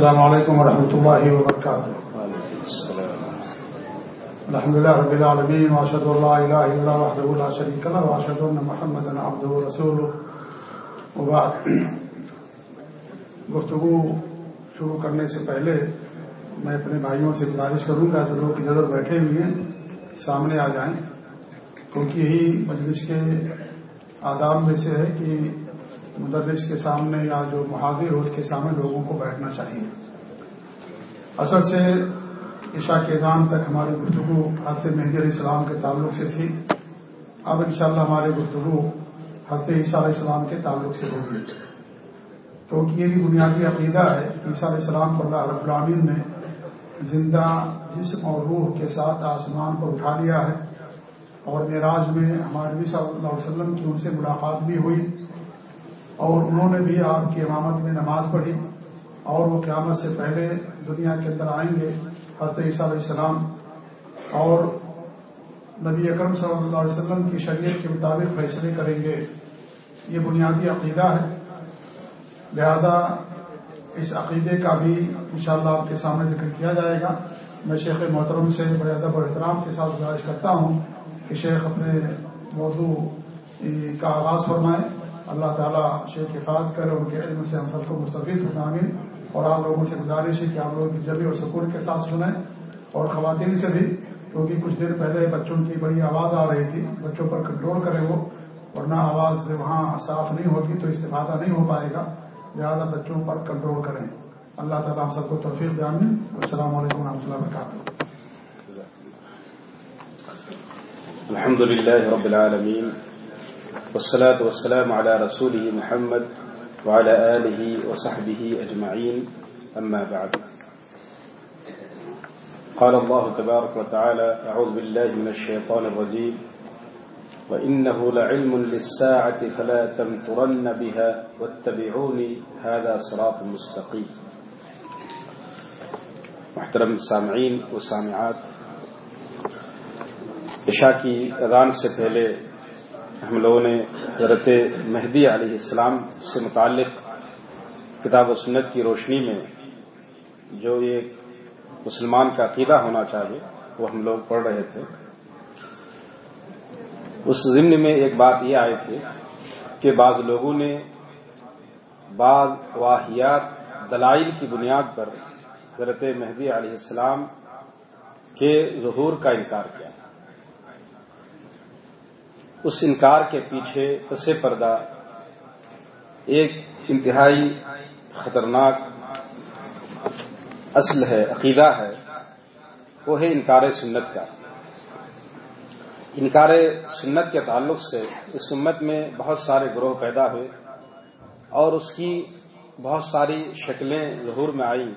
السلام علیکم ورحمۃ اللہ وبرکاتہ الحمد لله رب العالمين واشهد ان لا اله الا الله وحده لا شريك له واشهد ان محمدا عبده ورسوله. وبعد، گفتگو شروع کرنے سے پہلے میں اپنے بھائیوں سے گزارش کروں گا جو لوگ ادھر بیٹھے ہوئے سامنے آ جائیں، کیونکہ یہی مجلس کے آداب میں سے ہے کہ مدرس کے سامنے یا جو محاذر ہو اس کے سامنے لوگوں کو بیٹھنا چاہیے۔ اصل سے عشاء کے اذان تک ہماری گفتگو حضرت مہدی علیہ السلام کے تعلق سے تھی۔ اب انشاءاللہ ہماری گفتگو حضرت عیسیٰ علیہ السلام کے تعلق سے ہوگی۔ کیونکہ یہ بھی بنیادی عقیدہ ہے۔ عیسیٰ علیہ السلام کو اللہ رب العالمین نے زندہ جسم اور روح کے ساتھ آسمان پر اٹھا لیا ہے۔ اور معراج میں ہمارے نبی صلی اللہ علیہ وسلم کی ان سے ملاقات بھی ہوئی۔ اور انہوں نے بھی آپ کی امامت میں نماز پڑھی اور وہ قیامت سے پہلے دنیا کے اندر آئیں گے، حضرت عیسیٰ علیہ السلام۔ اور نبی اکرم صلی اللہ علیہ وسلم کی شریعت کے مطابق فیصلے کریں گے۔ یہ بنیادی عقیدہ ہے۔ لہذا اس عقیدے کا بھی انشاءاللہ آپ کے سامنے ذکر کیا جائے گا۔ میں شیخ محترم سے بڑے ادب اور احترام کے ساتھ گزارش کرتا ہوں کہ شیخ اپنے موضوع کا آغاز فرمائیں اللہ تعالیٰ شیخ حفاظ کر ان کے علم سے ہم سب کو مستفید اٹھائیں اور آپ لوگوں سے گزارش ہے کہ آپ لوگوں کی جبی اور سکون کے ساتھ سنیں۔ اور خواتین سے بھی، کیونکہ کچھ دیر پہلے بچوں کی بڑی آواز آ رہی تھی، بچوں پر کنٹرول کریں وہ ورنہ آواز وہاں صاف نہیں ہوگی تو استفادہ نہیں ہو پائے گا۔ لہٰذا بچوں پر کنٹرول کریں۔ اللہ تعالیٰ ہم سب کو توفیق دیں السلام علیکم و رحمۃ اللہ وبرکاتہ۔ الحمد لله رب العالمين والصلاة والسلام على رسوله محمد وعلى آله وصحبه أجمعين. أما بعد. قال الله تبارك وتعالى أعوذ بالله من الشيطان الرجيم. وإنه لعلم للساعة فلا تمترن بها واتبعوني، هذا صراط مستقيم. محترم السامعين والسامعات عشاء کی اذان سے پہلے ہم لوگوں نے حضرت مہدی علیہ السلام سے متعلق کتاب و سنت کی روشنی میں جو ایک مسلمان کا عقیدہ ہونا چاہیے، وہ ہم لوگ پڑھ رہے تھے۔ اس ضمن میں ایک بات یہ آئی تھی کہ بعض لوگوں نے بعض واحیات دلائل کی بنیاد پر حضرت مہدی علیہ السلام کے ظہور کا انکار کیا۔ اس انکار کے پیچھے پس پردہ، ایک انتہائی خطرناک اصل ہے، عقیدہ ہے، وہ ہے انکار سنت کا۔ انکار سنت کے تعلق سے اس امت میں بہت سارے گروہ پیدا ہوئے اور اس کی بہت ساری شکلیں ظہور میں آئی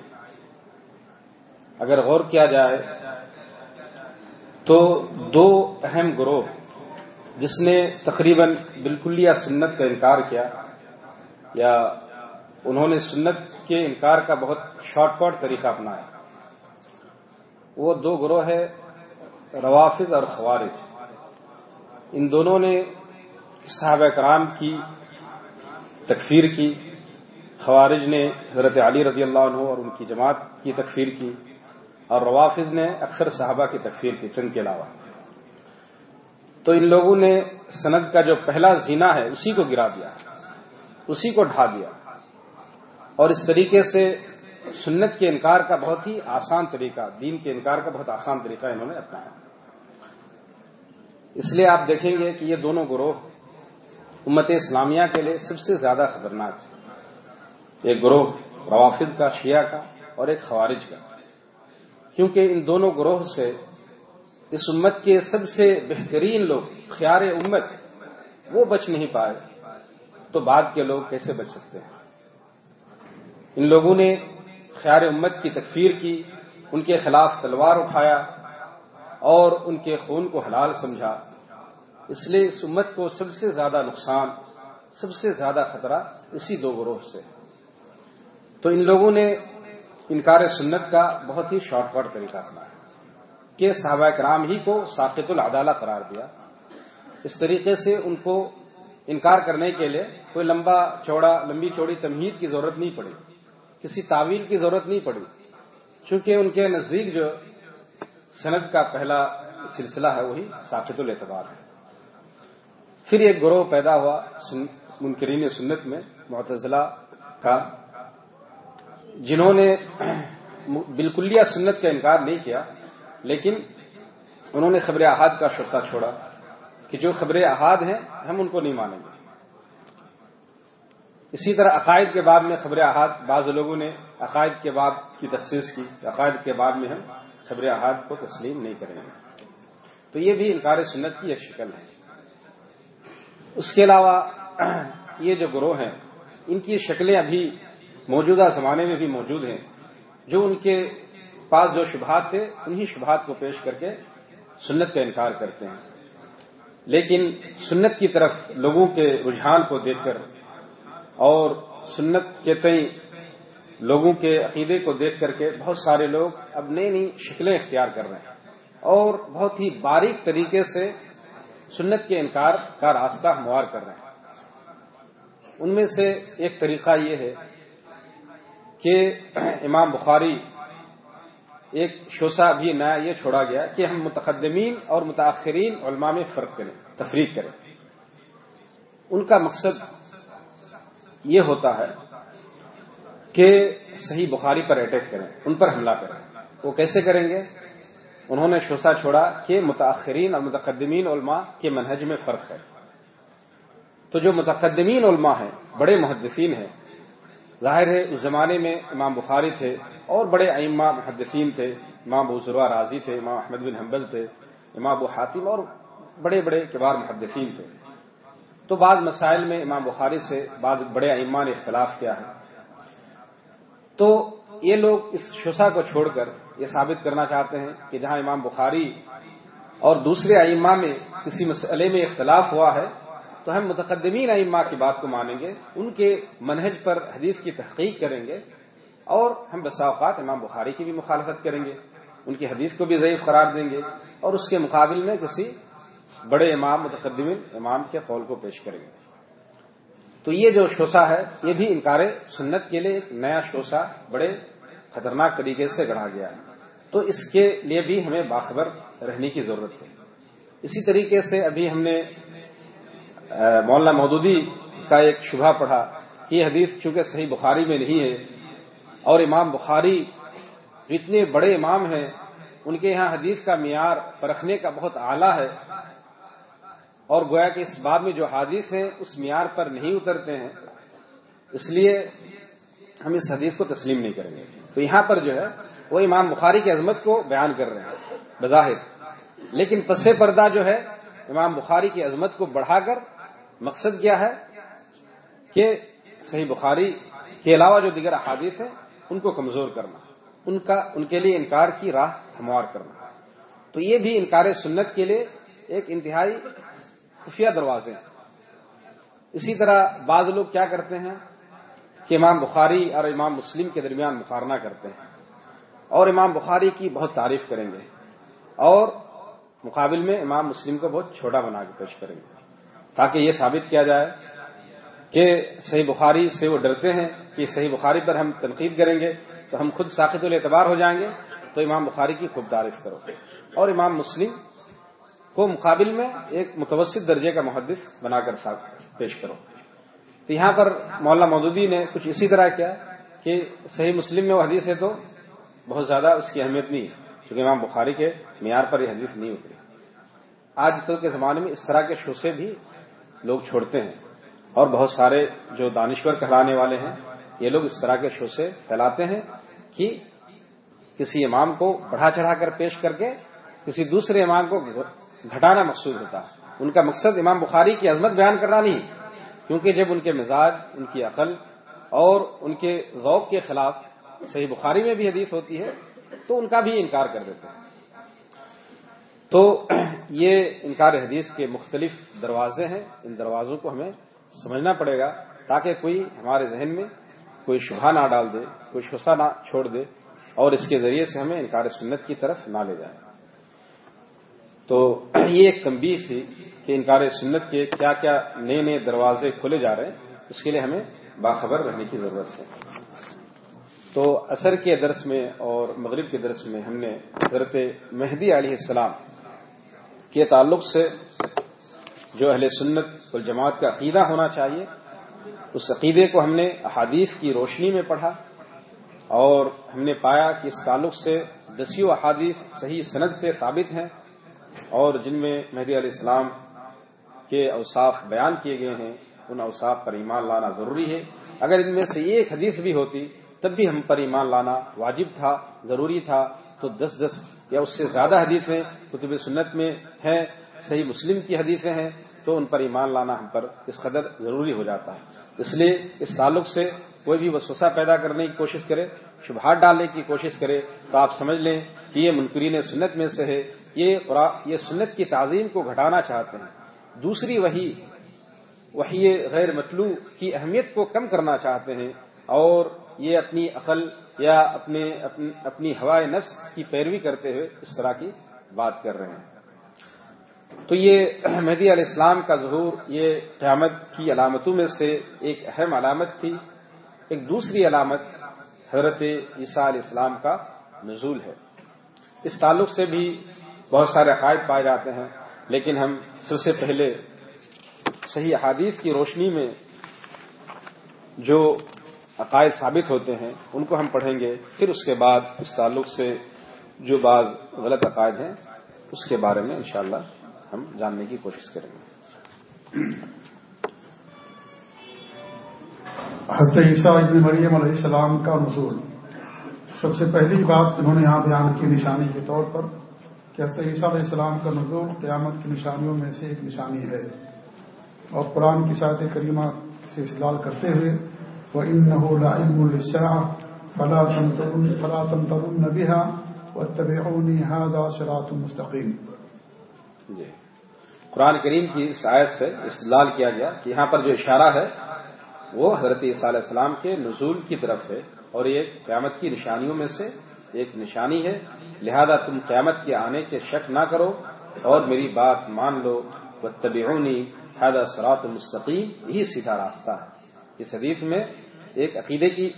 اگر غور کیا جائے تو دو اہم گروہ جس نے تقریباً بالکل یا سنت کا انکار کیا یا انہوں نے سنت کے انکار کا بہت شارٹ کٹ طریقہ اپنایا۔ وہ دو گروہ ہے روافظ اور خوارج۔ ان دونوں نے صحابہ کرام کی تکفیر کی۔ خوارج نے حضرت علی رضی اللہ عنہ اور ان کی جماعت کی تکفیر کی۔ اور روافظ نے اکثر صحابہ کی تکفیر کی چند کے علاوہ۔ تو ان لوگوں نے سند کا جو پہلا زینا ہے اسی کو گرا دیا، اسی کو ڈھا دیا۔ اور اس طریقے سے سنت کے انکار کا بہت ہی آسان طریقہ، دین کے انکار کا بہت آسان طریقہ انہوں نے اپنایا۔ اس لیے آپ دیکھیں گے کہ یہ دونوں گروہ امت اسلامیہ کے لیے سب سے زیادہ خطرناک ہے ایک گروہ روافظ کا، شیعہ کا اور ایک خوارج کا۔ کیونکہ ان دونوں گروہ سے اس امت کے سب سے بہترین لوگ، خیار امت، وہ بچ نہیں پائے۔ تو بعد کے لوگ کیسے بچ سکتے ہیں؟ ان لوگوں نے خیار امت کی تکفیر کی، ان کے خلاف تلوار اٹھایا اور ان کے خون کو حلال سمجھا۔ اس لیے اس امت کو سب سے زیادہ نقصان، سب سے زیادہ خطرہ اسی دو گروہ سے۔ تو ان لوگوں نے انکار سنت کا بہت ہی شارٹ کٹ طریقہ اپنا ہے کہ صحابہ کرام ہی کو ساقت العدالہ قرار دیا۔ اس طریقے سے ان کو انکار کرنے کے لیے کوئی لمبا چوڑا، لمبی چوڑی تمہید کی ضرورت نہیں پڑی۔ کسی تعویل کی ضرورت نہیں پڑی۔ چونکہ ان کے نزدیک جو صنعت کا پہلا سلسلہ ہے، وہی ساقت الاعتبار ہے۔ پھر ایک گروہ پیدا ہوا منکرین سنت میں، معتزلہ کا، جنہوں نے بالکلیہ سنت کا انکار نہیں کیا۔ لیکن انہوں نے خبر احاد کا شرطہ چھوڑا کہ جو خبر احاد ہیں، ہم ان کو نہیں مانیں گے۔ اسی طرح عقائد کے بعد میں خبر احاد، بعض لوگوں نے عقائد کے بعد کی تخصیص کی۔ عقائد کے بعد میں ہم خبر احاد کو تسلیم نہیں کریں گے۔ تو یہ بھی انکار سنت کی ایک شکل ہے۔ اس کے علاوہ یہ جو گروہ ہیں، ان کی شکلیں ابھی موجودہ زمانے میں بھی موجود ہیں، جو ان کے پاس جو شبہات تھے، انہی شبہات کو پیش کر کے سنت کا انکار کرتے ہیں۔ لیکن سنت کی طرف لوگوں کے رجحان کو دیکھ کر اور سنت کے تئیں لوگوں کے عقیدے کو دیکھ کر کے بہت سارے لوگ اب نئی نئی شکلیں اختیار کر رہے ہیں۔ اور بہت ہی باریک طریقے سے سنت کے انکار کا راستہ ہموار کر رہے ہیں۔ ان میں سے ایک طریقہ یہ ہے کہ امام بخاری ایک شوسا بھی نیا یہ چھوڑا گیا کہ ہم متقدمین اور متاثرین علماء میں فرق کریں، تفریق کریں۔ ان کا مقصد یہ ہوتا ہے کہ صحیح بخاری پر اٹیک کریں، ان پر حملہ کریں۔ وہ کیسے کریں گے؟ انہوں نے شوسا چھوڑا کہ متاثرین اور متقدمین علماء کے منہج میں فرق ہے۔ تو جو متقدمین علماء ہیں، بڑے محدثین ہیں ظاہر ہے، اس زمانے میں امام بخاری تھے اور بڑے ائمہ محدثین تھے۔ امام بزرا راضی تھے، امام احمد بن حنبل تھے، امام ابو حاتم اور بڑے بڑے کبار محدثین تھے۔ تو بعض مسائل میں امام بخاری سے بعض بڑے ائمہ نے اختلاف کیا ہے۔ تو یہ لوگ اس شسا کو چھوڑ کر یہ ثابت کرنا چاہتے ہیں کہ جہاں امام بخاری اور دوسرے ائمہ میں کسی مسئلے میں اختلاف ہوا ہے تو ہم متقدمین ائمہ کی بات کو مانیں گے، ان کے منہج پر حدیث کی تحقیق کریں گے، اور ہم بسا اوقات امام بخاری کی بھی مخالفت کریں گے، ان کی حدیث کو بھی ضعیف قرار دیں گے، اور اس کے مقابل میں کسی بڑے امام، متقدمین امام کے قول کو پیش کریں گے۔ تو یہ جو شوسا ہے، یہ بھی انکار سنت کے لیے ایک نیا شوسا بڑے خطرناک طریقے سے گڑھا گیا ہے۔ تو اس کے لیے بھی ہمیں باخبر رہنے کی ضرورت ہے۔ اسی طریقے سے ابھی ہم نے مولانا مودودی کا ایک شبہ پڑھا کہ یہ حدیث چونکہ صحیح بخاری میں نہیں ہے اور امام بخاری اتنے بڑے امام ہیں، ان کے یہاں حدیث کا معیار پرکھنے کا بہت اعلیٰ ہے۔ اور گویا کہ اس باب میں جو حادث ہیں، اس معیار پر نہیں اترتے ہیں۔ اس لیے ہم اس حدیث کو تسلیم نہیں کریں گے۔ تو یہاں پر جو ہے، وہ امام بخاری کی عظمت کو بیان کر رہے ہیں، بظاہر۔ لیکن پس پردہ جو ہے، امام بخاری کی عظمت کو بڑھا کر مقصد کیا ہے کہ صحیح بخاری کے علاوہ جو دیگر احادیث ہیں، ان کو کمزور کرنا، ان کا، ان کے لیے انکار کی راہ ہموار کرنا۔ تو یہ بھی انکار سنت کے لیے ایک انتہائی خفیہ دروازے ہیں۔ اسی طرح بعض لوگ کیا کرتے ہیں کہ امام بخاری اور امام مسلم کے درمیان مقارنہ کرتے ہیں اور امام بخاری کی بہت تعریف کریں گے اور مقابل میں امام مسلم کو بہت چھوٹا بنا کے پیش کریں گے۔ تاکہ یہ ثابت کیا جائے کہ صحیح بخاری سے وہ ڈرتے ہیں کہ صحیح بخاری پر ہم تنقید کریں گے تو ہم خود ساخت الاعتبار ہو جائیں گے، تو امام بخاری کی خود تعریف کرو۔ اور امام مسلم کو مقابل میں ایک متوسط درجے کا محدث بنا کر پیش کرو۔ تو یہاں پر مولانا مودودی نے کچھ اسی طرح کیا کہ صحیح مسلم میں وہ حدیث ہے تو بہت زیادہ اس کی اہمیت نہیں ہے کیونکہ امام بخاری کے معیار پر یہ حدیث نہیں اتری۔ آج کل کے زمانے میں اس طرح کے شوسے بھی لوگ چھوڑتے ہیں۔ اور بہت سارے جو دانشور کہلانے والے ہیں، یہ لوگ اس طرح کے شوسے پھیلاتے ہیں کہ کسی امام کو بڑھا چڑھا کر پیش کر کے کسی دوسرے امام کو گھٹانا مقصود ہوتا ہے۔ ان کا مقصد امام بخاری کی عظمت بیان کرنا نہیں، کیونکہ جب ان کے مزاج، ان کی عقل اور ان کے ذوق کے خلاف صحیح بخاری میں بھی حدیث ہوتی ہے، تو ان کا بھی انکار کر دیتے ہیں۔ تو یہ انکار حدیث کے مختلف دروازے ہیں۔ ان دروازوں کو ہمیں سمجھنا پڑے گا تاکہ کوئی ہمارے ذہن میں کوئی شبہ نہ ڈال دے، کوئی شسا نہ چھوڑ دے اور اس کے ذریعے سے ہمیں انکار سنت کی طرف نہ لے جائے۔ تو یہ ایک تنبیہ تھی کہ انکار سنت کے کیا کیا نئے نئے دروازے کھلے جا رہے ہیں، اس کے لیے ہمیں باخبر رہنے کی ضرورت ہے۔ تو اثر کے درس میں اور مغرب کے درس میں ہم نے حضرت مہدی علیہ السلام کے تعلق سے جو اہل سنت والجماعت کا عقیدہ ہونا چاہیے، اس عقیدے کو ہم نے احادیث کی روشنی میں پڑھا اور ہم نے پایا کہ اس تعلق سے دسیوں احادیث صحیح سند سے ثابت ہیں اور جن میں مہدی علیہ السلام کے اوصاف بیان کیے گئے ہیں، ان اوصاف پر ایمان لانا ضروری ہے۔ اگر ان میں سے ایک حدیث بھی ہوتی، تب بھی ہم پر ایمان لانا واجب تھا، ضروری تھا۔ تو دس دس یا اس سے زیادہ حدیثیں کتب سنت میں ہیں، صحیح مسلم کی حدیثیں ہیں، تو ان پر ایمان لانا ہم پر اس قدر ضروری ہو جاتا ہے۔ اس لیے اس تعلق سے کوئی بھی وسوسہ پیدا کرنے کی کوشش کرے، شبہات ڈالنے کی کوشش کرے، تو آپ سمجھ لیں کہ یہ منکرین سنت میں سے ہے۔ یہ یہ سنت کی تعظیم کو گھٹانا چاہتے ہیں۔ دوسری وہی وہی غیر مطلوع کی اہمیت کو کم کرنا چاہتے ہیں اور یہ اپنی عقل یا اپنے اپنی ہوائے نفس کی پیروی کرتے ہوئے اس طرح کی بات کر رہے ہیں۔ تو یہ مہدی علیہ السلام کا ظہور یہ قیامت کی علامتوں میں سے ایک اہم علامت تھی۔ ایک دوسری علامت حضرت عیسیٰ علیہ السلام کا نزول ہے۔ اس تعلق سے بھی بہت سارے عقائد پائے جاتے ہیں، لیکن ہم سب سے پہلے صحیح احادیث کی روشنی میں جو عقائد ثابت ہوتے ہیں، ان کو ہم پڑھیں گے، پھر اس کے بعد اس تعلق سے جو بعض غلط عقائد ہیں، اس کے بارے میں انشاءاللہ ہم جاننے کی کوشش کریں گے۔ حضرت عیسیٰ ابن مریم علیہ السلام کا نزول۔ سب سے پہلی بات انہوں نے یہاں بیان کی نشانی کے طور پر کہ حضرت عیسیٰ علیہ السلام کا نزول قیامت کی نشانیوں میں سے ایک نشانی ہے۔ اور قرآن کی ساعت کریمہ سے استعلال کرتے ہوئے وہ ان الشاع فلا فلا تمترن بها، واتبعوني، هذا صراط مستقیم جی۔ قرآن کریم کی اس آیت سے استدلال کیا گیا کہ یہاں پر جو اشارہ ہے، وہ حضرت عیسیٰ علیہ السلام کے نزول کی طرف ہے اور یہ قیامت کی نشانیوں میں سے ایک نشانی ہے۔ لہذا تم قیامت کے آنے کے شک نہ کرو اور میری بات مان لو۔ وہ طبعونی حیدہ سرات المستقیم یہی سیدھا راستہ ہے۔ اس حدیث میں ایک عقیدے کی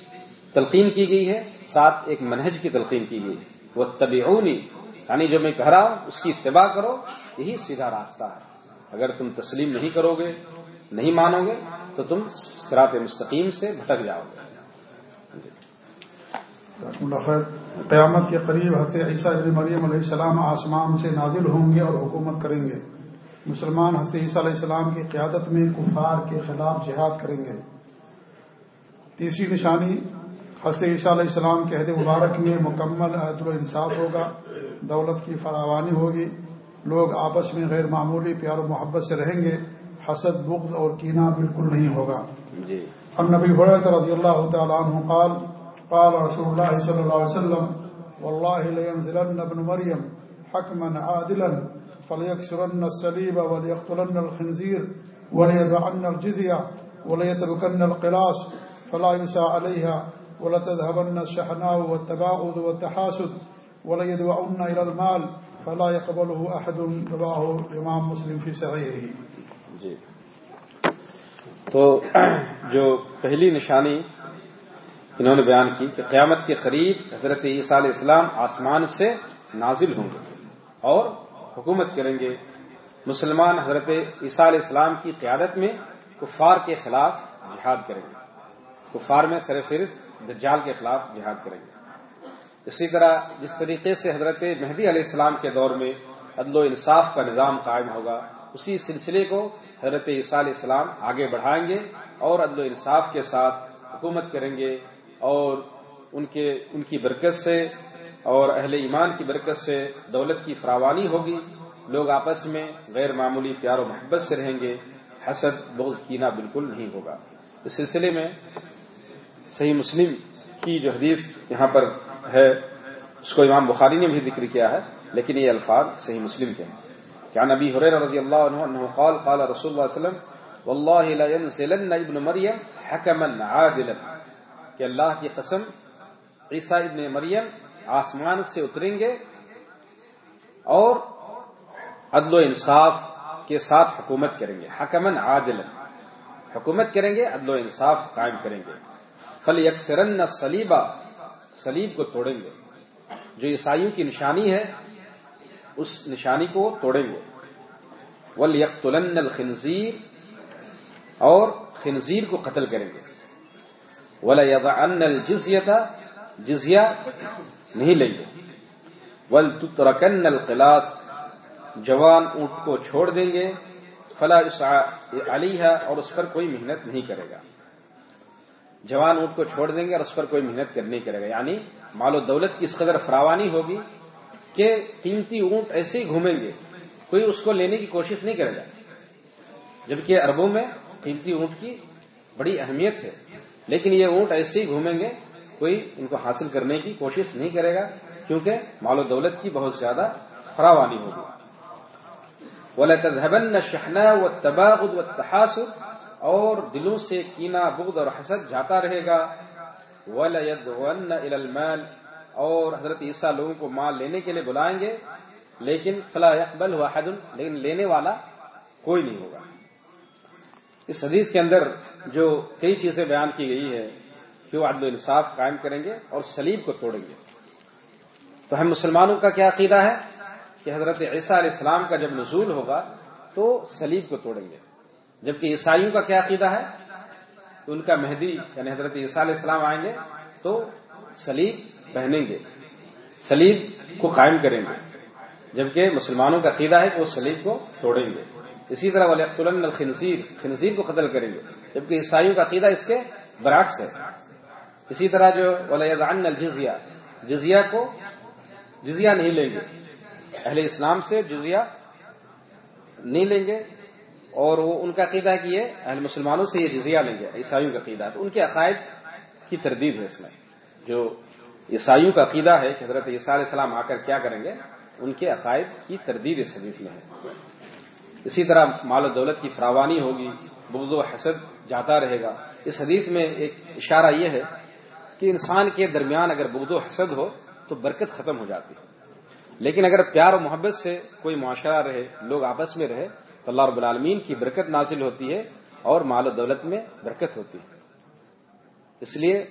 تلقین کی گئی ہے، ساتھ ایک منہج کی تلقین کی گئی وہ طبعونی یعنی جو میں کہہ رہا ہوں اس کی اتباع کرو، یہی سیدھا راستہ ہے۔ اگر تم تسلیم نہیں کرو گے، نہیں مانو گے، تو تم سرات مستقیم سے بھٹک جاؤ گے۔ قیامت کے قریب حضرت عیسیٰ ابن مریم علیہ السلام آسمان سے نازل ہوں گے اور حکومت کریں گے۔ مسلمان حضرت عیسیٰ علیہ السلام کی قیادت میں کفار کے خلاف جہاد کریں گے۔ تیسری نشانی حضرت عیسیٰ علیہ السلام کے عہد مبارک میں مکمل عہد الانصاف ہوگا دولت کی فراوانی ہوگی لوگ آپس میں غیر معمولی پیار و محبت سے رہیں گے حسد بغض اور کینہ بالکل نہیں ہوگا۔ جی۔ ہم نبی حرت رضی اللہ تعالیٰ عنہ قال قال رسول الله صلى الله عليه وسلم لينزلن ابن مريم حكما عادلا فليكسرن السليب وليقتلن الخنزير وليدعن الجزية وليتركن القلاص فلا يسى عليها ولتذهبن الشحناء والتباغض والتحاسد وليدعن إلى المال فلا يقبله أحد. رواه الإمام مسلم في صحيحه. جی. تو جو پہلی نشانی انہوں نے بیان کی کہ قیامت کے قریب حضرت عیسیٰ علیہ السلام آسمان سے نازل ہوں گے اور حکومت کریں گے. مسلمان حضرت عیسیٰ علیہ السلام کی قیادت میں کفار کے خلاف جہاد کریں گے. کفار میں سر فہرست دجال کے خلاف جہاد کریں گے۔ اسی طرح جس طریقے سے حضرت مہدی علیہ السلام کے دور میں عدل و انصاف کا نظام قائم ہوگا، اسی سلسلے کو حضرت عیسیٰ علیہ السلام آگے بڑھائیں گے اور عدل و انصاف کے ساتھ حکومت کریں گے اور ان کے، ان کی برکت سے اور اہل ایمان کی برکت سے دولت کی فراوانی ہوگی۔ لوگ آپس میں غیر معمولی پیار و محبت سے رہیں گے، حسد بہت کینا بالکل نہیں ہوگا۔ اس سلسلے میں صحیح مسلم کی جو حدیث یہاں پر ہے، اس کو امام بخاری نے بھی ذکر کیا ہے، لیکن یہ الفاظ صحیح مسلم کے ہیں۔ کیا نبی حریر رضی اللہ عنہ انہو قال قال رسول اللہ علیہ وسلم، واللہ لا ينزلن ابن مریم حکما عادلا. کہ اللہ کی قسم، عیسیٰ ابن مریم آسمان سے اتریں گے اور عدل و انصاف کے ساتھ حکومت کریں گے حکمن عادل حکومت کریں گے، عدل و انصاف قائم کریں گے۔ فل یکسرن سلیبہ سلیب کو توڑیں گے۔ جو عیسائیوں کی نشانی ہے، اس نشانی کو توڑیں گے۔ ول یکلن الخنزیر اور خنزیر کو قتل کریں گے۔ ولا ان الجزیہ تھا جزیہ نہیں لیں گے۔ ول ترکن القلاس جوان اونٹ کو چھوڑ دیں گے۔ فلا علی ہے اور اس پر کوئی محنت نہیں کرے گا۔ جوان اونٹ کو چھوڑ دیں گے اور اس پر کوئی محنت نہیں کرے گا۔ یعنی مال و دولت کی اس قدر فراوانی ہوگی کہ قیمتی اونٹ ایسے ہی گھومیں گے۔ کوئی اس کو لینے کی کوشش نہیں کرے گا۔ جبکہ اربوں میں قیمتی اونٹ کی بڑی اہمیت ہے۔ لیکن یہ اونٹ ایسے ہی گھومیں گے، کوئی ان کو حاصل کرنے کی کوشش نہیں کرے گا، کیونکہ مال و دولت کی بہت زیادہ فراوانی ہوگی۔ وَلَتَذْهَبَنَّ شَحْنَا وَالتَّبَاغُدْ وَالتَّحَاسُدْ اور دلوں سے کینا بغض اور حسد جاتا رہے گا۔ وَلَيَدْغَنَّ إِلَى الْمَالِ۔ اور حضرت عیسیٰ لوگوں کو مال لینے کے لیے بلائیں گے، لیکن فلا يقبل واحد لیکن لینے والا کوئی نہیں ہوگا۔ اس حدیث کے اندر جو کئی چیزیں بیان کی گئی ہے کہ وہ عدل و انصاف قائم کریں گے اور سلیب کو توڑیں گے۔ تو ہم مسلمانوں کا کیا عقیدہ ہے؟ کہ حضرت عیسیٰ علیہ السلام کا جب نزول ہوگا تو سلیب کو توڑیں گے۔ جبکہ عیسائیوں کا کیا عقیدہ ہے؟ کہ ان کا مہدی یعنی حضرت عیسیٰ علیہ السلام آئیں گے تو سلیب پہنیں گے۔ سلیب کو قائم کریں گے۔ جبکہ مسلمانوں کا عقیدہ ہے کہ وہ سلیب کو توڑیں گے۔ اسی طرح ولی الخنزیر خنزیر کو قتل کریں گے۔ جبکہ عیسائیوں کا عقیدہ اس کے برعکس ہے۔ اسی طرح جو ولیان الجزیہ جزیہ کو جزیہ نہیں لیں گے۔ اہل اسلام سے جزیہ نہیں لیں گے۔ اور وہ ان کا عقیدہ ہے کہ یہ اہل مسلمانوں سے یہ جزیہ لیں گے، عیسائیوں کا عقیدہ تو ان کے عقائد کی تردید ہے اس میں۔ جو عیسائیوں کا عقیدہ ہے کہ حضرت عیسیٰ علیہ السلام آ کر کیا کریں گے، ان کے عقائد کی تردید اس حدیث میں ہے۔ اسی طرح مال و دولت کی فراوانی ہوگی، بغض و حسد جاتا رہے گا۔ اس حدیث میں ایک اشارہ یہ ہے کہ انسان کے درمیان اگر بغض و حسد ہو تو برکت ختم ہو جاتی ہے۔ لیکن اگر پیار و محبت سے کوئی معاشرہ رہے، لوگ آپس میں رہے تو اللہ رب العالمین کی برکت نازل ہوتی ہے اور مال و دولت میں برکت ہوتی ہے۔ اس لیے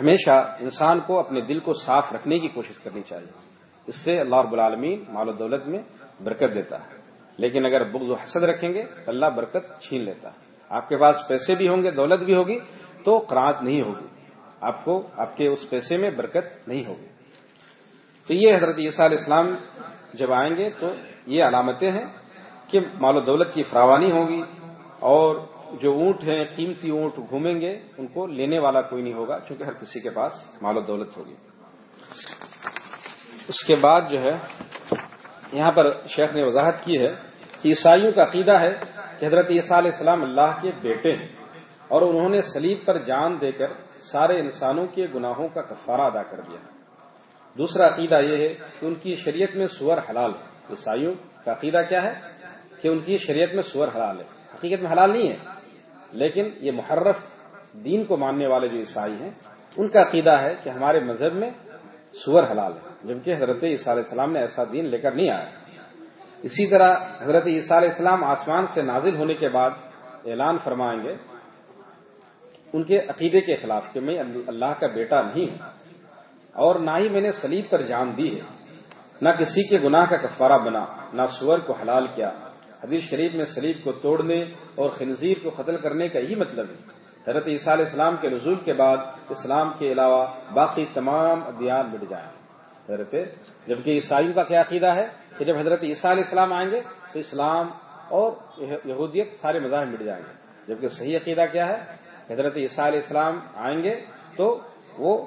ہمیشہ انسان کو اپنے دل کو صاف رکھنے کی کوشش کرنی چاہیے۔ اس سے اللہ رب العالمین مال و دولت میں برکت دیتا ہے۔ لیکن اگر بغض و حسد رکھیں گے تو اللہ برکت چھین لیتا ہے۔ آپ کے پاس پیسے بھی ہوں گے، دولت بھی ہوگی، تو قرآت نہیں ہوگی۔ آپ کو آپ کے اس پیسے میں برکت نہیں ہوگی۔ تو یہ حضرت عیسیٰ علیہ السلام جب آئیں گے تو یہ علامتیں ہیں۔ کہ مال و دولت کی فراوانی ہوگی اور جو اونٹ ہیں، قیمتی اونٹ گھومیں گے، ان کو لینے والا کوئی نہیں ہوگا کیونکہ ہر کسی کے پاس مال و دولت ہوگی۔ اس کے بعد جو ہے، یہاں پر شیخ نے وضاحت کی ہے کہ عیسائیوں کا عقیدہ ہے کہ حضرت عیسیٰ علیہ السلام اللہ کے بیٹے ہیں اور انہوں نے سلیب پر جان دے کر سارے انسانوں کے گناہوں کا کفارہ ادا کر دیا۔ دوسرا عقیدہ یہ ہے کہ ان کی شریعت میں سور حلال ہے۔ عیسائیوں کا عقیدہ کیا ہے؟ کہ ان کی شریعت میں سور حلال ہے۔ حقیقت میں حلال نہیں ہے، لیکن یہ محرف دین کو ماننے والے جو عیسائی ہیں، ان کا عقیدہ ہے کہ ہمارے مذہب میں سور حلال ہے، جبکہ حضرت عیسیٰ علیہ السلام نے ایسا دین لے کر نہیں آیا۔ اسی طرح حضرت عیسیٰ علیہ السلام آسمان سے نازل ہونے کے بعد اعلان فرمائیں گے ان کے عقیدے کے خلاف کہ میں اللہ کا بیٹا نہیں ہوں، اور نہ ہی میں نے سلیب پر جان دی ہے، نہ کسی کے گناہ کا کفارہ بنا، نہ سور کو حلال کیا۔ حدیث شریف میں سلیب کو توڑنے اور خنزیر کو قتل کرنے کا یہی مطلب ہے۔ حضرت عیسیٰ علیہ السلام کے نزول کے بعد اسلام کے علاوہ باقی تمام ادیان مٹ جائیں۔ حضرت، جبکہ عیسائیوں کا کیا عقیدہ ہے کہ جب حضرت عیسیٰ علیہ السلام آئیں گے تو اسلام اور یہودیت سارے مذاہب مٹ جائیں گے۔ جبکہ صحیح عقیدہ کیا ہے؟ حضرت عیسیٰ علیہ السلام آئیں گے تو وہ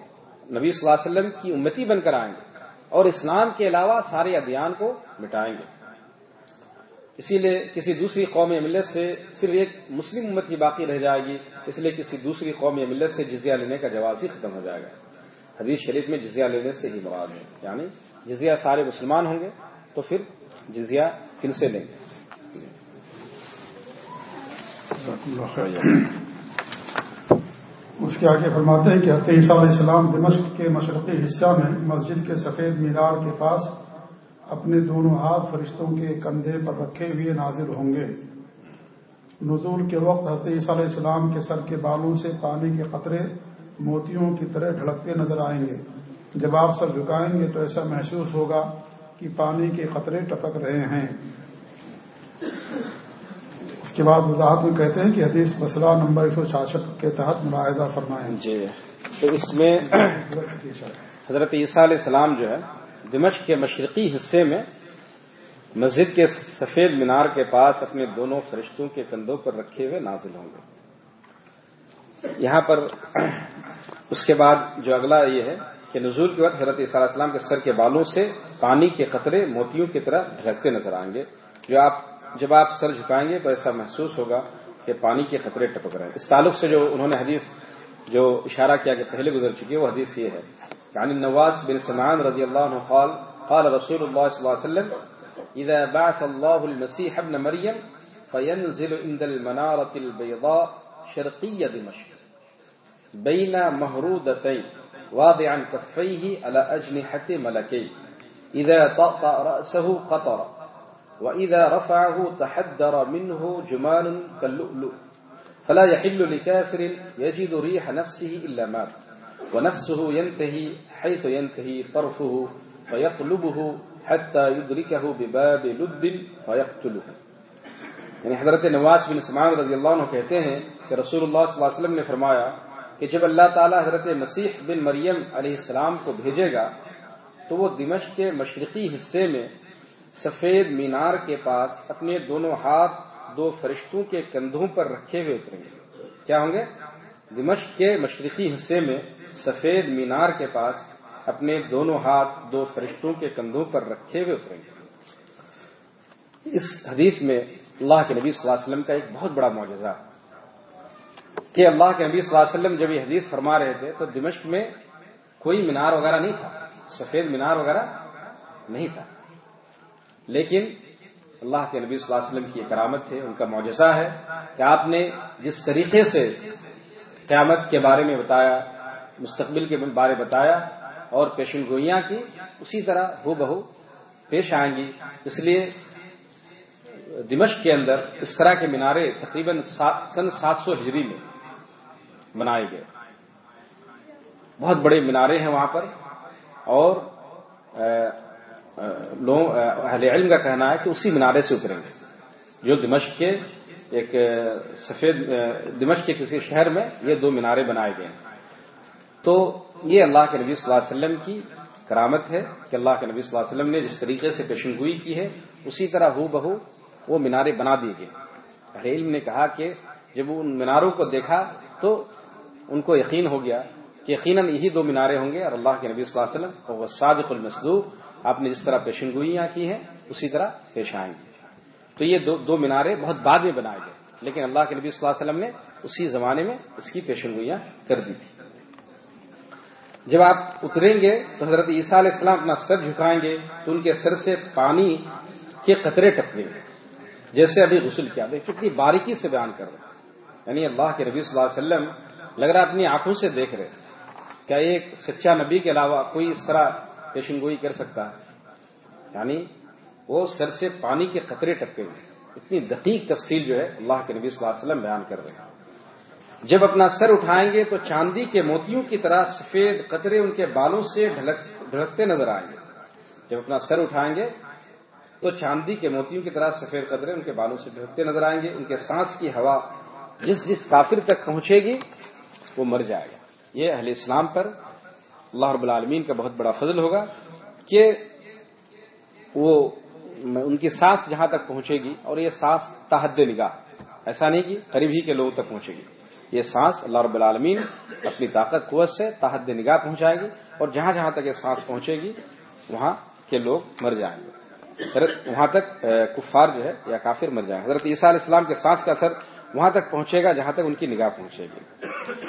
نبی صلی اللہ علیہ وسلم کی امتی بن کر آئیں گے اور اسلام کے علاوہ سارے ادیان کو مٹائیں گے۔ اسی لیے کسی دوسری قوم ملت سے صرف ایک مسلم امت کی باقی رہ جائے گی، اس لیے کسی دوسری قوم ملت سے جزیہ لینے کا جواز ہی ختم ہو جائے گا۔ حدیث شریف میں جزیہ لینے سے ہی مواد ہے۔ یعنی جزیہ سارے مسلمان ہوں گے تو پھر جزیہ کن سے لیں گے۔ اس کے کے آگے فرماتے ہیں کہ حضرت عیسیٰ علیہ السلام دمشق کے مشرقی حصہ میں مسجد کے سفید مینار کے پاس اپنے دونوں ہاتھ فرشتوں کے کندھے پر رکھے ہوئے نازل ہوں گے۔ نزول کے وقت حضرت عیسیٰ علیہ السلام کے سر کے بالوں سے پانی کے قطرے موتیوں کی طرح ڈھڑکتے نظر آئیں گے۔ جب آپ سر جھکائیں گے تو ایسا محسوس ہوگا کہ پانی کے قطرے ٹپک رہے ہیں۔ اس کے بعد وضاحت میں کہتے ہیں کہ حدیث مسئلہ نمبر ایک سو چھیاسٹھ کے تحت ملاحظہ فرمائیں۔ جی۔ تو اس میں حضرت عیسیٰ علیہ السلام جو ہے دمشق کے مشرقی حصے میں مسجد کے سفید مینار کے پاس اپنے دونوں فرشتوں کے کندھوں پر رکھے ہوئے نازل ہوں گے۔ یہاں پر اس کے بعد جو اگلا یہ ہے کہ نزول کے وقت حضرت علیہ السلام کے سر کے بالوں سے پانی کے قطرے موتیوں کی طرح ڈھکتے نظر آئیں گے۔ جو آپ جب آپ سر جھکائیں گے تو ایسا محسوس ہوگا کہ پانی کے قطرے ٹپک رہے ہیں۔ اس تعلق سے جو انہوں نے حدیث جو اشارہ کیا کہ پہلے گزر چکی ہے، وہ حدیث یہ ہے یعنی نواز بن سمان رضی اللہ عنہ قال قال رسول اللہ صلی اللہ علیہ وسلم اذا بعث الله المسيح ابن مريم، فينزل عند المنارة البيضاء شرقية دمشق، بين مهرودتين، واضعا كفيه على أجنحة ملكين، إذا طأطأ رأسه قطر، وإذا رفعه تحدر منه جمال كاللؤلؤ، فلا يحل لكافر يجد ريح نفسه إلا مات. ونفسه ينتهي حيث ينتهي طرفه فيقلبه حتى يدركه بباب لد فيقتله یعنی حضرت نواز بن سمان رضی اللہ عنہ کہتے ہیں کہ رسول اللہ صلی اللہ علیہ وسلم نے فرمایا کہ جب اللہ تعالیٰ حضرت مسیح بن مریم علیہ السلام کو بھیجے گا تو وہ دمشق کے مشرقی حصے میں سفید مینار کے پاس اپنے دونوں ہاتھ دو فرشتوں کے کندھوں پر رکھے ہوئے اتریں گے۔ کیا ہوں گے؟ دمشق کے مشرقی حصے میں سفید مینار کے پاس اپنے دونوں ہاتھ دو فرشتوں کے کندھوں پر رکھے ہوئے اتریں گے۔ اس حدیث میں اللہ کے نبی صلی اللہ علیہ وسلم کا ایک بہت بڑا معجزہ کہ اللہ کے نبی صلی اللہ علیہ وسلم جب یہ حدیث فرما رہے تھے تو دمشق میں کوئی مینار وغیرہ نہیں تھا، سفید مینار وغیرہ نہیں تھا۔ لیکن اللہ کے نبی صلی اللہ علیہ وسلم کی کرامت ہے، ان کا معجزہ ہے۔ کہ آپ نے جس طریقے سے قیامت کے بارے میں بتایا مستقبل کے بارے بتایا اور پیشن گوئیاں کی، اسی طرح ہو بہو پیش آئیں گی۔ اس لیے دمشق کے اندر اس طرح کے مینارے تقریباً سن سات سو ہجری میں بنائے گئے۔ بہت بڑے مینارے ہیں وہاں پر اور لوگ اہل علم کا کہنا ہے کہ اسی مینارے سے اتریں گے۔ جو دمشق کے ایک سفید دمشق کے کسی شہر میں یہ دو مینارے بنائے گئے ہیں۔ تو یہ اللہ کے نبی صلی اللہ علیہ وسلم کی کرامت ہے کہ اللہ کے نبی صلی اللہ علیہ وسلم نے جس طریقے سے پیشن گوئی کی ہے، اسی طرح ہو بہو وہ مینارے بنا دیے گئے۔ اہل علم نے کہا کہ جب ان میناروں کو دیکھا تو ان کو یقین ہو گیا کہ یقیناً یہی دو مینارے ہوں گے اور اللہ کے نبی صلی اللہ علیہ وسلم، اور وہ صادق المسدوق آپ نے جس طرح پیشن گوئیاں کی ہیں، اسی طرح پیش آئیں گے۔ تو یہ دو دو مینارے بہت بعد میں بنائے گئے، لیکن اللہ کے نبی صلی اللہ علیہ وسلم نے اسی زمانے میں اس کی پیشن گوئیاں کر دی تھی۔ جب آپ اتریں گے تو حضرت عیسیٰ علیہ السلام اپنا سر جھکائیں گے تو ان کے سر سے پانی کے قطرے ٹپکیں گے۔ جیسے ابھی غسل کیا۔ دیکھ کتنی باریکی سے بیان کر رہے یعنی اللہ کے نبی صلی اللہ علیہ وسلم لگ رہا اپنی آنکھوں سے دیکھ رہے کیا ایک سچا نبی کے علاوہ کوئی اس طرح پیشن گوئی کر سکتا ہے؟ یعنی وہ سر سے پانی کے قطرے ٹپکے ہوئے اتنی دقیق تفصیل جو ہے اللہ کے نبی صلی اللہ علیہ وسلم بیان کر رہے ہیں۔ جب اپنا سر اٹھائیں گے تو چاندی کے موتیوں کی طرح سفید قطرے ان کے بالوں سے ڈھڑکتے نظر آئیں گے۔ جب اپنا سر اٹھائیں گے تو چاندی کے موتیوں کی طرح سفید قطرے ان کے بالوں سے ڈھڑکتے نظر آئیں گے۔ ان کے سانس کی ہوا جس جس کافر تک پہنچے گی، وہ مر جائے گا۔ یہ اہل اسلام پر اللہ رب العالمین کا بہت بڑا فضل ہوگا کہ وہ ان کی سانس جہاں تک پہنچے گی اور یہ سانس تحد نگاہ، ایسا نہیں کہ قریب ہی کے لوگوں تک پہنچے گی۔ یہ سانس اللہ رب العالمین اپنی طاقت، قوت سے تحد نگاہ پہنچائے گی اور جہاں جہاں تک یہ سانس پہنچے گی، وہاں کے لوگ مر جائیں گے۔ وہاں تک کفار جو ہے یا کافر مر جائیں گے۔ حضرت عیسیٰ علیہ السلام کے سانس کا اثر وہاں تک پہنچے گا جہاں تک ان کی نگاہ پہنچے گی۔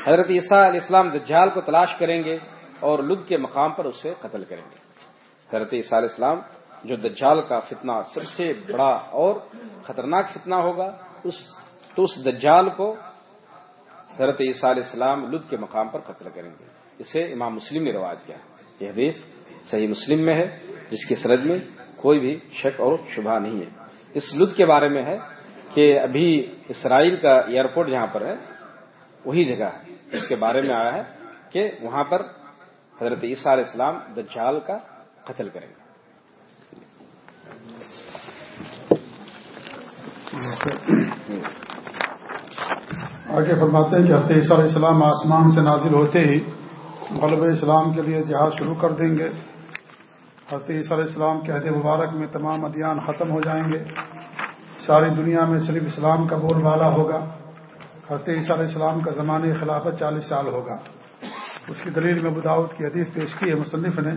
حضرت عیسیٰ علیہ السلام دجال کو تلاش کریں گے اور لد کے مقام پر اسے قتل کریں گے۔ حضرت عیسیٰ علیہ السلام جو دجال کا فتنہ سب سے بڑا اور خطرناک فتنہ ہوگا، اس، تو اس دجال کو حضرت عیسیٰ علیہ السلام لط کے مقام پر قتل کریں گے۔ اسے امام مسلم نے رواج کیا یہ حدیث صحیح مسلم میں ہے، جس کی سرد میں کوئی بھی شک اور شبہ نہیں ہے۔ اس لط کے بارے میں ہے کہ ابھی اسرائیل کا ایئرپورٹ جہاں پر ہے، وہی جگہ ہے۔ اس کے بارے میں آیا ہے کہ وہاں پر حضرت عیسیٰ علیہ السلام دجال کا قتل کریں گے۔ آگے فرماتے ہیں کہ حضرت عیسیٰ علیہ السلام آسمان سے نازل ہوتے ہی غلب اسلام کے لیے جہاد شروع کر دیں گے۔ حضرت عیسیٰ علیہ السلام کے عہد مبارک میں تمام ادیان ختم ہو جائیں گے۔ ساری دنیا میں صرف اسلام کا بول بالا ہوگا۔ حضرت عیسیٰ علیہ السلام کا زمانے خلافت چالیس سال ہوگا۔ اس کی دلیل میں بداؤت کی حدیث پیش کی ہے۔ مصنف نے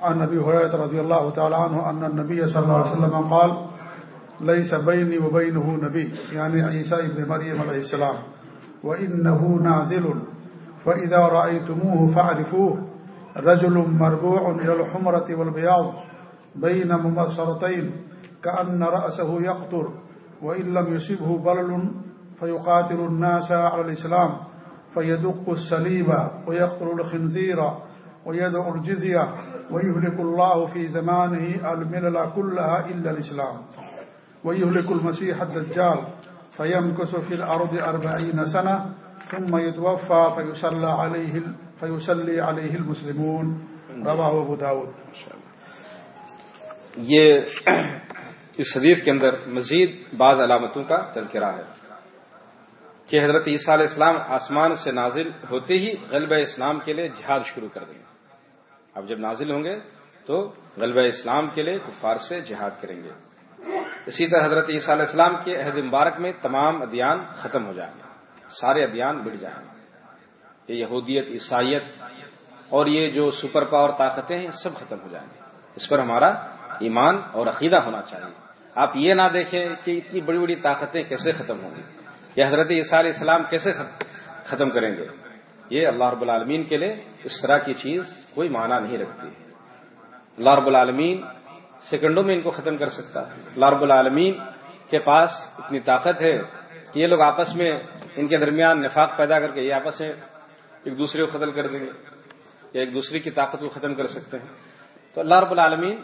ان نبی حیرت رضی اللہ تعالیٰ عنہ ان نبی صلی اللہ علیہ وسلم قال لئی سبینی وبین نبی یعنی عیسیٰ ابن مریم علیہ السلام۔ وإنه نازل فإذا رأيتموه فاعرفوه رجل مربوع إلى الحمرة والبياض بين ممصرتين كأن رأسه يقطر وإن لم يصبه بلل فيقاتل الناس على الإسلام فيدق السليب ويقتل الخنزير ويدعو الجزية ويهلك الله في زمانه الملل كلها إلا الإسلام ويهلك المسيح الدجال فيمكث في الأرض أربعين سنة ثم يتوفى فيسلى عليه, فيسلي عليه المسلمون رواه أبو داود. یہ اس حدیث کے اندر مزید بعض علامتوں کا تذکرہ ہے کہ حضرت عیسیٰ علیہ السلام آسمان سے نازل ہوتے ہی غلبہ اسلام کے لیے جہاد شروع کر دیں گے۔ اب جب نازل ہوں گے تو غلبہ اسلام کے لیے کفار سے جہاد کریں گے۔ اسی طرح حضرت عیسیٰ علیہ السلام کے عہد مبارک میں تمام ادیان ختم ہو جائیں گے۔ سارے ادیان بڑھ جائیں گے۔ یہ یہودیت، عیسائیت اور یہ جو سپر پاور طاقتیں ہیں، سب ختم ہو جائیں گے۔ اس پر ہمارا ایمان اور عقیدہ ہونا چاہیے۔ آپ یہ نہ دیکھیں کہ اتنی بڑی بڑی طاقتیں کیسے ختم ہوں گی۔ یہ حضرت عیسیٰ علیہ السلام کیسے ختم کریں گے؟ یہ اللہ رب العالمین کے لیے اس طرح کی چیز کوئی معنی نہیں رکھتی۔ اللہ رب العالمین سیکنڈوں میں ان کو ختم کر سکتا ہے۔ اللہ رب العالمین کے پاس اتنی طاقت ہے کہ یہ لوگ آپس میں ان کے درمیان نفاق پیدا کر کے یہ آپس میں ایک دوسرے کو قتل کر دیں گے یا ایک دوسرے کی طاقت کو ختم کر سکتے ہیں۔ تو اللہ رب العالمین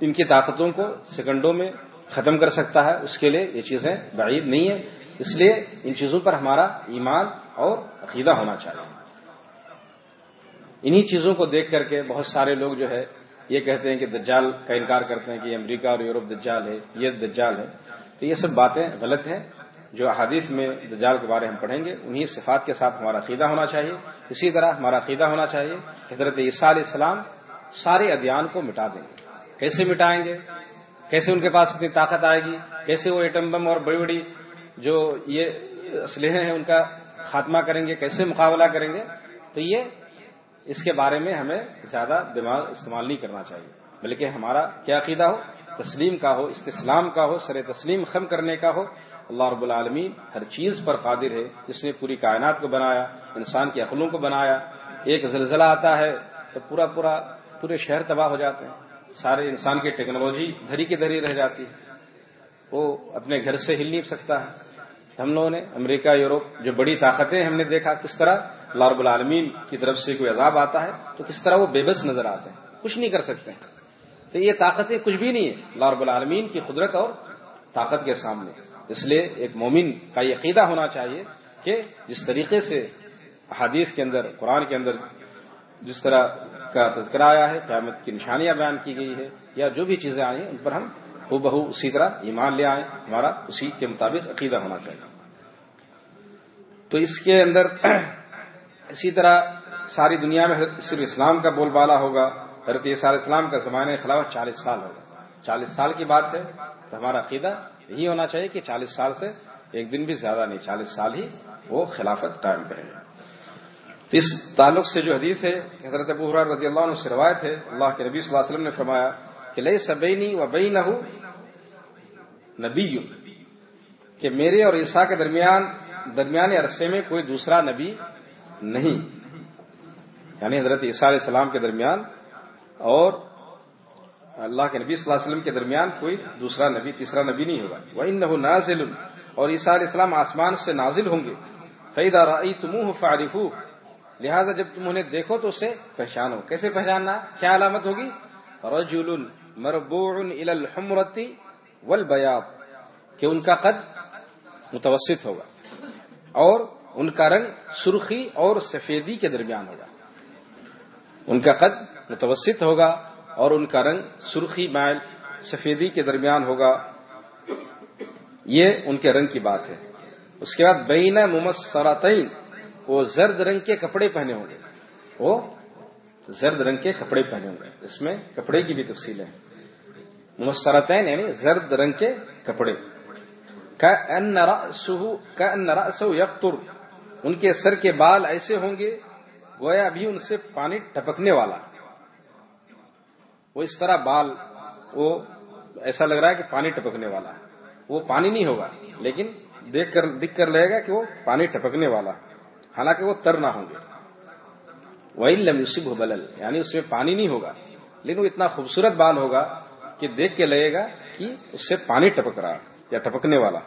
ان کی طاقتوں کو سیکنڈوں میں ختم کر سکتا ہے۔ اس کے لیے یہ چیزیں بعید نہیں ہیں۔ اس لیے ان چیزوں پر ہمارا ایمان اور عقیدہ ہونا چاہیے۔ انہی چیزوں کو دیکھ کر کے بہت سارے لوگ جو ہے یہ کہتے ہیں کہ دجال کا انکار کرتے ہیں کہ امریکہ اور یورپ دجال ہے، یہ دجال ہے۔ تو یہ سب باتیں غلط ہیں جو احادیث میں دجال کے بارے ہم پڑھیں گے۔ انہی صفات کے ساتھ ہمارا عقیدہ ہونا چاہیے۔ اسی طرح ہمارا عقیدہ ہونا چاہیے۔ حضرت عیسیٰ علیہ السلام سارے ادیان کو مٹا دیں گے۔ کیسے مٹائیں گے؟ کیسے ان کے پاس اتنی طاقت آئے گی؟ کیسے وہ ایٹم بم اور بڑی بڑی جو یہ اسلحے ہیں، ان کا خاتمہ کریں گے؟ کیسے مقابلہ کریں گے؟ تو یہ اس کے بارے میں ہمیں زیادہ دماغ استعمال نہیں کرنا چاہیے، بلکہ ہمارا کیا عقیدہ ہو؟ تسلیم کا ہو، استسلام کا ہو، سر تسلیم خم کرنے کا ہو۔ اللہ رب العالمین ہر چیز پر قادر ہے، جس نے پوری کائنات کو بنایا، انسان کی عقلوں کو بنایا۔ ایک زلزلہ آتا ہے تو پورا پورا پورے شہر تباہ ہو جاتے ہیں۔ سارے انسان کی ٹیکنالوجی دھری کی دھری رہ جاتی ہے۔ وہ اپنے گھر سے ہل نہیں سکتا۔ ہے ہم لوگوں نے امریکہ، یورپ جو بڑی طاقتیں ہم نے دیکھا، کس طرح اللہ رب العالمین کی طرف سے کوئی عذاب آتا ہے تو کس طرح وہ بے بس نظر آتے ہیں؟ کچھ نہیں کر سکتے ہیں۔ تو یہ طاقتیں کچھ بھی نہیں ہے۔ اللہ رب العالمین کی قدرت اور طاقت کے سامنے۔ اس لیے ایک مومن کا یہ عقیدہ ہونا چاہیے کہ جس طریقے سے حدیث کے اندر، قرآن کے اندر جس طرح کا تذکرہ آیا ہے، قیامت کی نشانیاں بیان کی گئی ہے یا جو بھی چیزیں آئی ہیں، ان پر ہم ہو بہو اسی طرح ایمان لے آئیں۔ ہمارا اسی کے مطابق عقیدہ ہونا چاہیے۔ تو اس کے اندر اسی طرح ساری دنیا میں صرف اسلام کا بول بالا ہوگا، حضرت عیسیٰ علیہ السلام کا زمانہ خلافت چالیس سال ہوگا۔ چالیس سال کی بات ہے، تو ہمارا عقیدہ یہی ہونا چاہیے کہ چالیس سال سے ایک دن بھی زیادہ نہیں، چالیس سال ہی وہ خلافت قائم کریں۔ گے تو اس تعلق سے جو حدیث ہے، حضرت ابو حرار رضی اللہ عنہ سے روایت ہے، اللہ کے نبی صلی اللہ علیہ وسلم نے فرمایا کہ لئی سبینی و بئی نہ نبی کہ میرے اور عیسیٰ کے درمیان درمیان عرصے میں کوئی دوسرا نبی نہیں۔ یعنی حضرت عیسیٰ علیہ السلام کے درمیان اور اللہ کے نبی صلی اللہ علیہ وسلم کے درمیان کوئی دوسرا نبی، تیسرا نبی نہیں ہوگا۔ وہ ان نازل۔ اور عیسیٰ علیہ السلام آسمان سے نازل ہوں گے۔ فیدا رائی تمہ فارفو لہذا جب تم انہیں دیکھو تو اسے پہچانو۔ کیسے پہچاننا؟ کیا علامت ہوگی؟ رجل مربوع الى الحمرتی والبیاض کہ ان کا قد متوسط ہوگا۔ اور ان کا رنگ سرخی اور سفیدی کے درمیان ہوگا۔ ان کا قد متوسط ہوگا اور ان کا رنگ سرخی، مائل، سفیدی کے درمیان ہوگا۔ یہ ان کے رنگ کی بات ہے۔ اس کے بعد بین ممسراتین وہ زرد رنگ کے کپڑے پہنے ہوں گے۔ وہ زرد رنگ کے کپڑے پہنے ہوں گے۔ اس میں کپڑے کی بھی تفصیل ہے۔ مسرتین یعنی زرد رنگ کے کپڑے۔ یقر ان کے سر کے بال ایسے ہوں گے، گویا ابھی ان سے پانی ٹپکنے والا۔ وہ اس طرح بال، وہ ایسا لگ رہا ہے کہ پانی ٹپکنے والا وہ پانی نہیں ہوگا، لیکن دیکھ کر دکھ کر لگے گا کہ وہ پانی ٹپکنے والا حالانکہ وہ تر نہ ہوں گے۔ وہی لمسب بلل یعنی اس میں پانی نہیں ہوگا، لیکن وہ اتنا خوبصورت بال ہوگا کہ دیکھ کے لگے گا کہ اس سے پانی ٹپک رہا یا ٹپکنے والا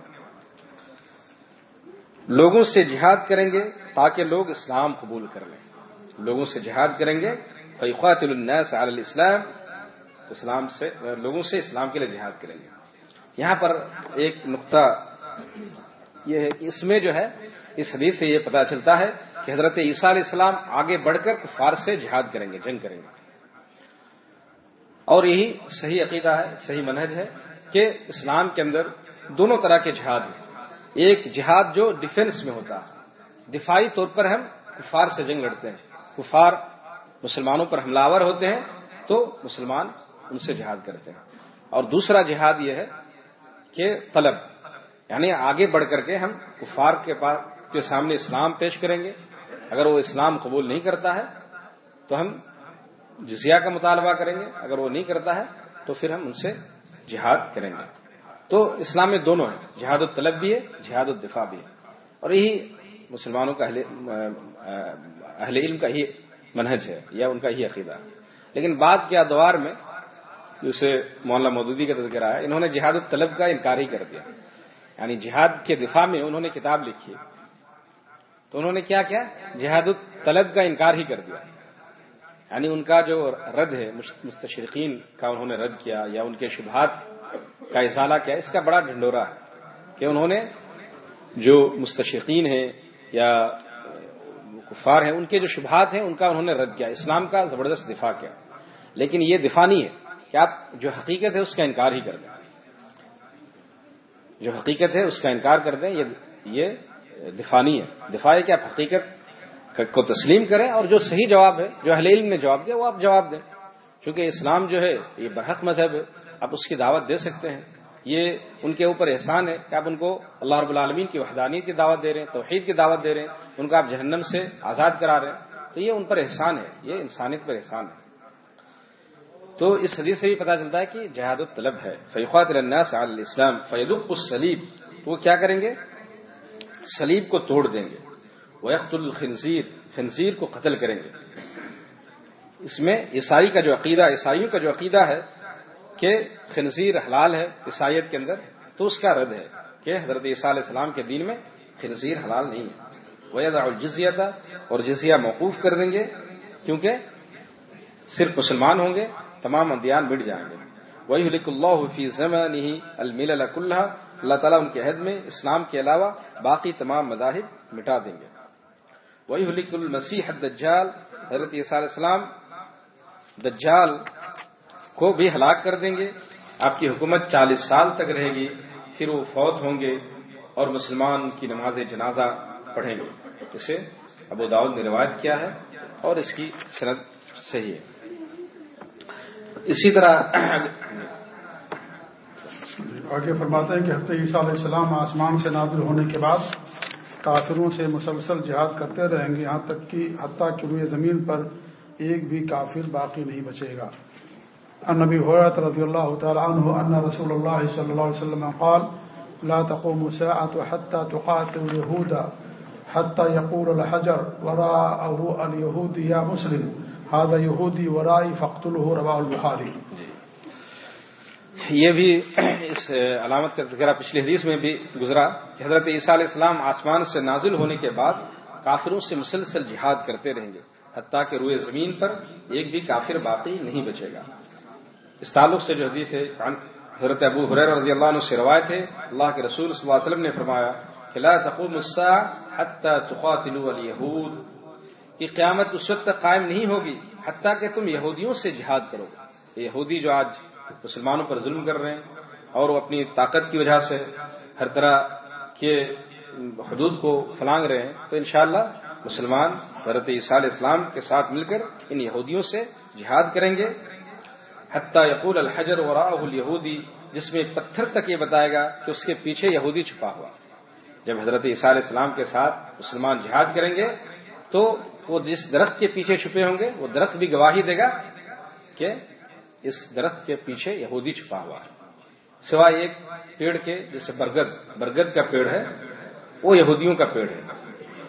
لوگوں سے جہاد کریں گے تاکہ لوگ اسلام قبول کر لیں۔ لوگوں سے جہاد کریں گے فیقات الناس علی الاسلام اسلام سے، لوگوں سے اسلام کے لیے جہاد کریں گے۔ یہاں پر ایک نقطہ یہ ہے کہ اس میں جو ہے، اس حدیث سے یہ پتا چلتا ہے کہ حضرت عیسیٰ علیہ السلام آگے بڑھ کر کفار سے جہاد کریں گے، جنگ کریں گے۔ اور یہی صحیح عقیدہ ہے، صحیح منہج ہے کہ اسلام کے اندر دونوں طرح کے جہاد ہیں۔ ایک جہاد جو ڈیفنس میں ہوتا ہے۔ دفاعی طور پر ہم کفار سے جنگ لڑتے ہیں۔ کفار مسلمانوں پر حملہ آور ہوتے ہیں تو مسلمان ان سے جہاد کرتے ہیں۔ اور دوسرا جہاد یہ ہے کہ طلب۔ یعنی آگے بڑھ کر کے ہم کفار کے پاس کے سامنے اسلام پیش کریں گے۔ اگر وہ اسلام قبول نہیں کرتا ہے تو ہم جزیہ کا مطالبہ کریں گے۔ اگر وہ نہیں کرتا ہے تو پھر ہم ان سے جہاد کریں گے۔ تو اسلام میں دونوں ہیں، جہاد الطلب بھی ہے، جہاد الدفاع بھی ہے۔ اور یہی مسلمانوں کا اہل اہل علم کا ہی منہج ہے، یا ان کا ہی عقیدہ ہے۔ لیکن بعد کے ادوار میں جسے مولانا مودودی کا تذکرہ ہے انہوں نے جہاد الطلب کا انکار ہی کر دیا۔ یعنی جہاد کے دفاع میں انہوں نے کتاب لکھی۔ تو انہوں نے کیا کیا؟ جہاد الطلب کا انکار ہی کر دیا۔ یعنی ان کا جو رد ہے مستشرقین کا انہوں نے رد کیا، یا ان کے شبہات کا اضالہ کیا اس کا بڑا ڈھنڈورا ہے کہ انہوں نے جو مستشقین ہیں یا کفار ہیں، ان کے جو شبہات ہیں، ان کا انہوں نے رد کیا۔ اسلام کا زبردست دفاع کیا۔ لیکن یہ دفاع نہیں ہے کہ آپ جو حقیقت ہے اس کا انکار ہی کر دیں۔ جو حقیقت ہے اس کا انکار کر دیں، یہ دفاع نہیں ہے۔ دفاع ہے کہ آپ حقیقت کو تسلیم کریں اور جو صحیح جواب ہے، جو اہل علم نے جواب دیا، وہ آپ جواب دیں۔ کیونکہ اسلام جو ہے، یہ برحق مذہب ہے۔ آپ اس کی دعوت دے سکتے ہیں۔ یہ ان کے اوپر احسان ہے کہ آپ ان کو اللہ رب العالمین کی وحدانیت کی دعوت دے رہے ہیں، توحید کی دعوت دے رہے ہیں، ان کو آپ جہنم سے آزاد کرا رہے ہیں۔ تو یہ ان پر احسان ہے، یہ انسانیت پر احسان ہے۔ تو اس حدیث سے بھی پتا چلتا ہے کہ جہاد الطلب ہے۔ فیقات الناس علی الاسلام فید السلیب تو وہ کیا کریں گے؟ سلیب کو توڑ دیں گے۔ ویقت الخنزیر خنزیر کو قتل کریں گے۔ اس میں عیسائی کا جو عقیدہ، عیسائیوں کا جو عقیدہ ہے کہ خنزیر حلال ہے عیسائیت کے اندر، تو اس کا رد ہے کہ حضرت عیسیٰ علیہ السلام کے دین میں خنزیر حلال نہیں ہے۔ وید الجزیہ تھا اور جزیہ موقوف کر دیں گے، کیونکہ صرف مسلمان ہوں گے، تمام ادیان مٹ جائیں گے۔ وہی لک اللہ فی زمن المیل اللہ اللہ تعالیٰ ان کے عہد میں اسلام کے علاوہ باقی تمام مذاہب مٹا دیں گے۔ وہی حلک المسیح دجال حضرت عیسیٰ علیہ السلام دجال کو بھی ہلاک کر دیں گے۔ آپ کی حکومت چالیس سال تک رہے گی، پھر وہ فوت ہوں گے اور مسلمان کی نماز جنازہ پڑھیں گے۔ اسے ابو داود نے روایت کیا ہے اور اس کی صنعت صحیح ہے۔ اسی طرح آگے فرماتے ہیں کہ ہفتے عیسیٰ علیہ السلام آسمان سے نازل ہونے کے بعد کافروں سے مسلسل جہاد کرتے رہیں گے، یہاں تک کہ حتیٰ کہ روئے زمین پر ایک بھی کافر باقی نہیں بچے گا۔ النبی حرت رضی اللہ تعالیٰ عنہ ان رسول اللہ صلی اللہ علیہ وسلم قال لا تقوم الساعة حتى تقاتل اليهود حتى يقول الحجر وراءه اليهود يا مسلم، هذا يهودي ورائي، فاقتله رواه البخاري. یہ بھی اس علامت کا تذکرہ پچھلی حدیث میں بھی گزرا کہ حضرت عیسیٰ علیہ السلام آسمان سے نازل ہونے کے بعد کافروں سے مسلسل جہاد کرتے رہیں گے، حتیٰ کہ روئے زمین پر ایک بھی کافر باقی نہیں بچے گا۔ اس تعلق سے جو حدیث ہے حضرت ابو حریر رضی اللہ عنہ سے روایت ہے، اللہ کے رسول صلی اللہ علیہ وسلم نے فرمایا کہ لا تقوم الساعة حتى تقاتلوا اليهود۔ کہ قیامت اس وقت تک قائم نہیں ہوگی حتیٰ کہ تم یہودیوں سے جہاد کرو۔ یہودی جو آج مسلمانوں پر ظلم کر رہے ہیں اور وہ اپنی طاقت کی وجہ سے ہر طرح کے حدود کو فلانگ رہے ہیں، تو انشاءاللہ مسلمان حضرت عیسیٰ علیہ السلام کے ساتھ مل کر ان یہودیوں سے جہاد کریں گے۔ حتیٰ یقول الحجر وراء الہودی جس میں پتھر تک یہ بتائے گا کہ اس کے پیچھے یہودی چھپا ہوا۔ جب حضرت عیسیٰ علیہ السلام کے ساتھ مسلمان جہاد کریں گے، تو وہ جس درخت کے پیچھے چھپے ہوں گے، وہ درخت بھی گواہی دے گا کہ اس درخت کے پیچھے یہودی چھپا ہوا ہے۔ سوائے ایک پیڑ کے، جیسے برگد برگد کا پیڑ ہے، وہ یہودیوں کا پیڑ ہے۔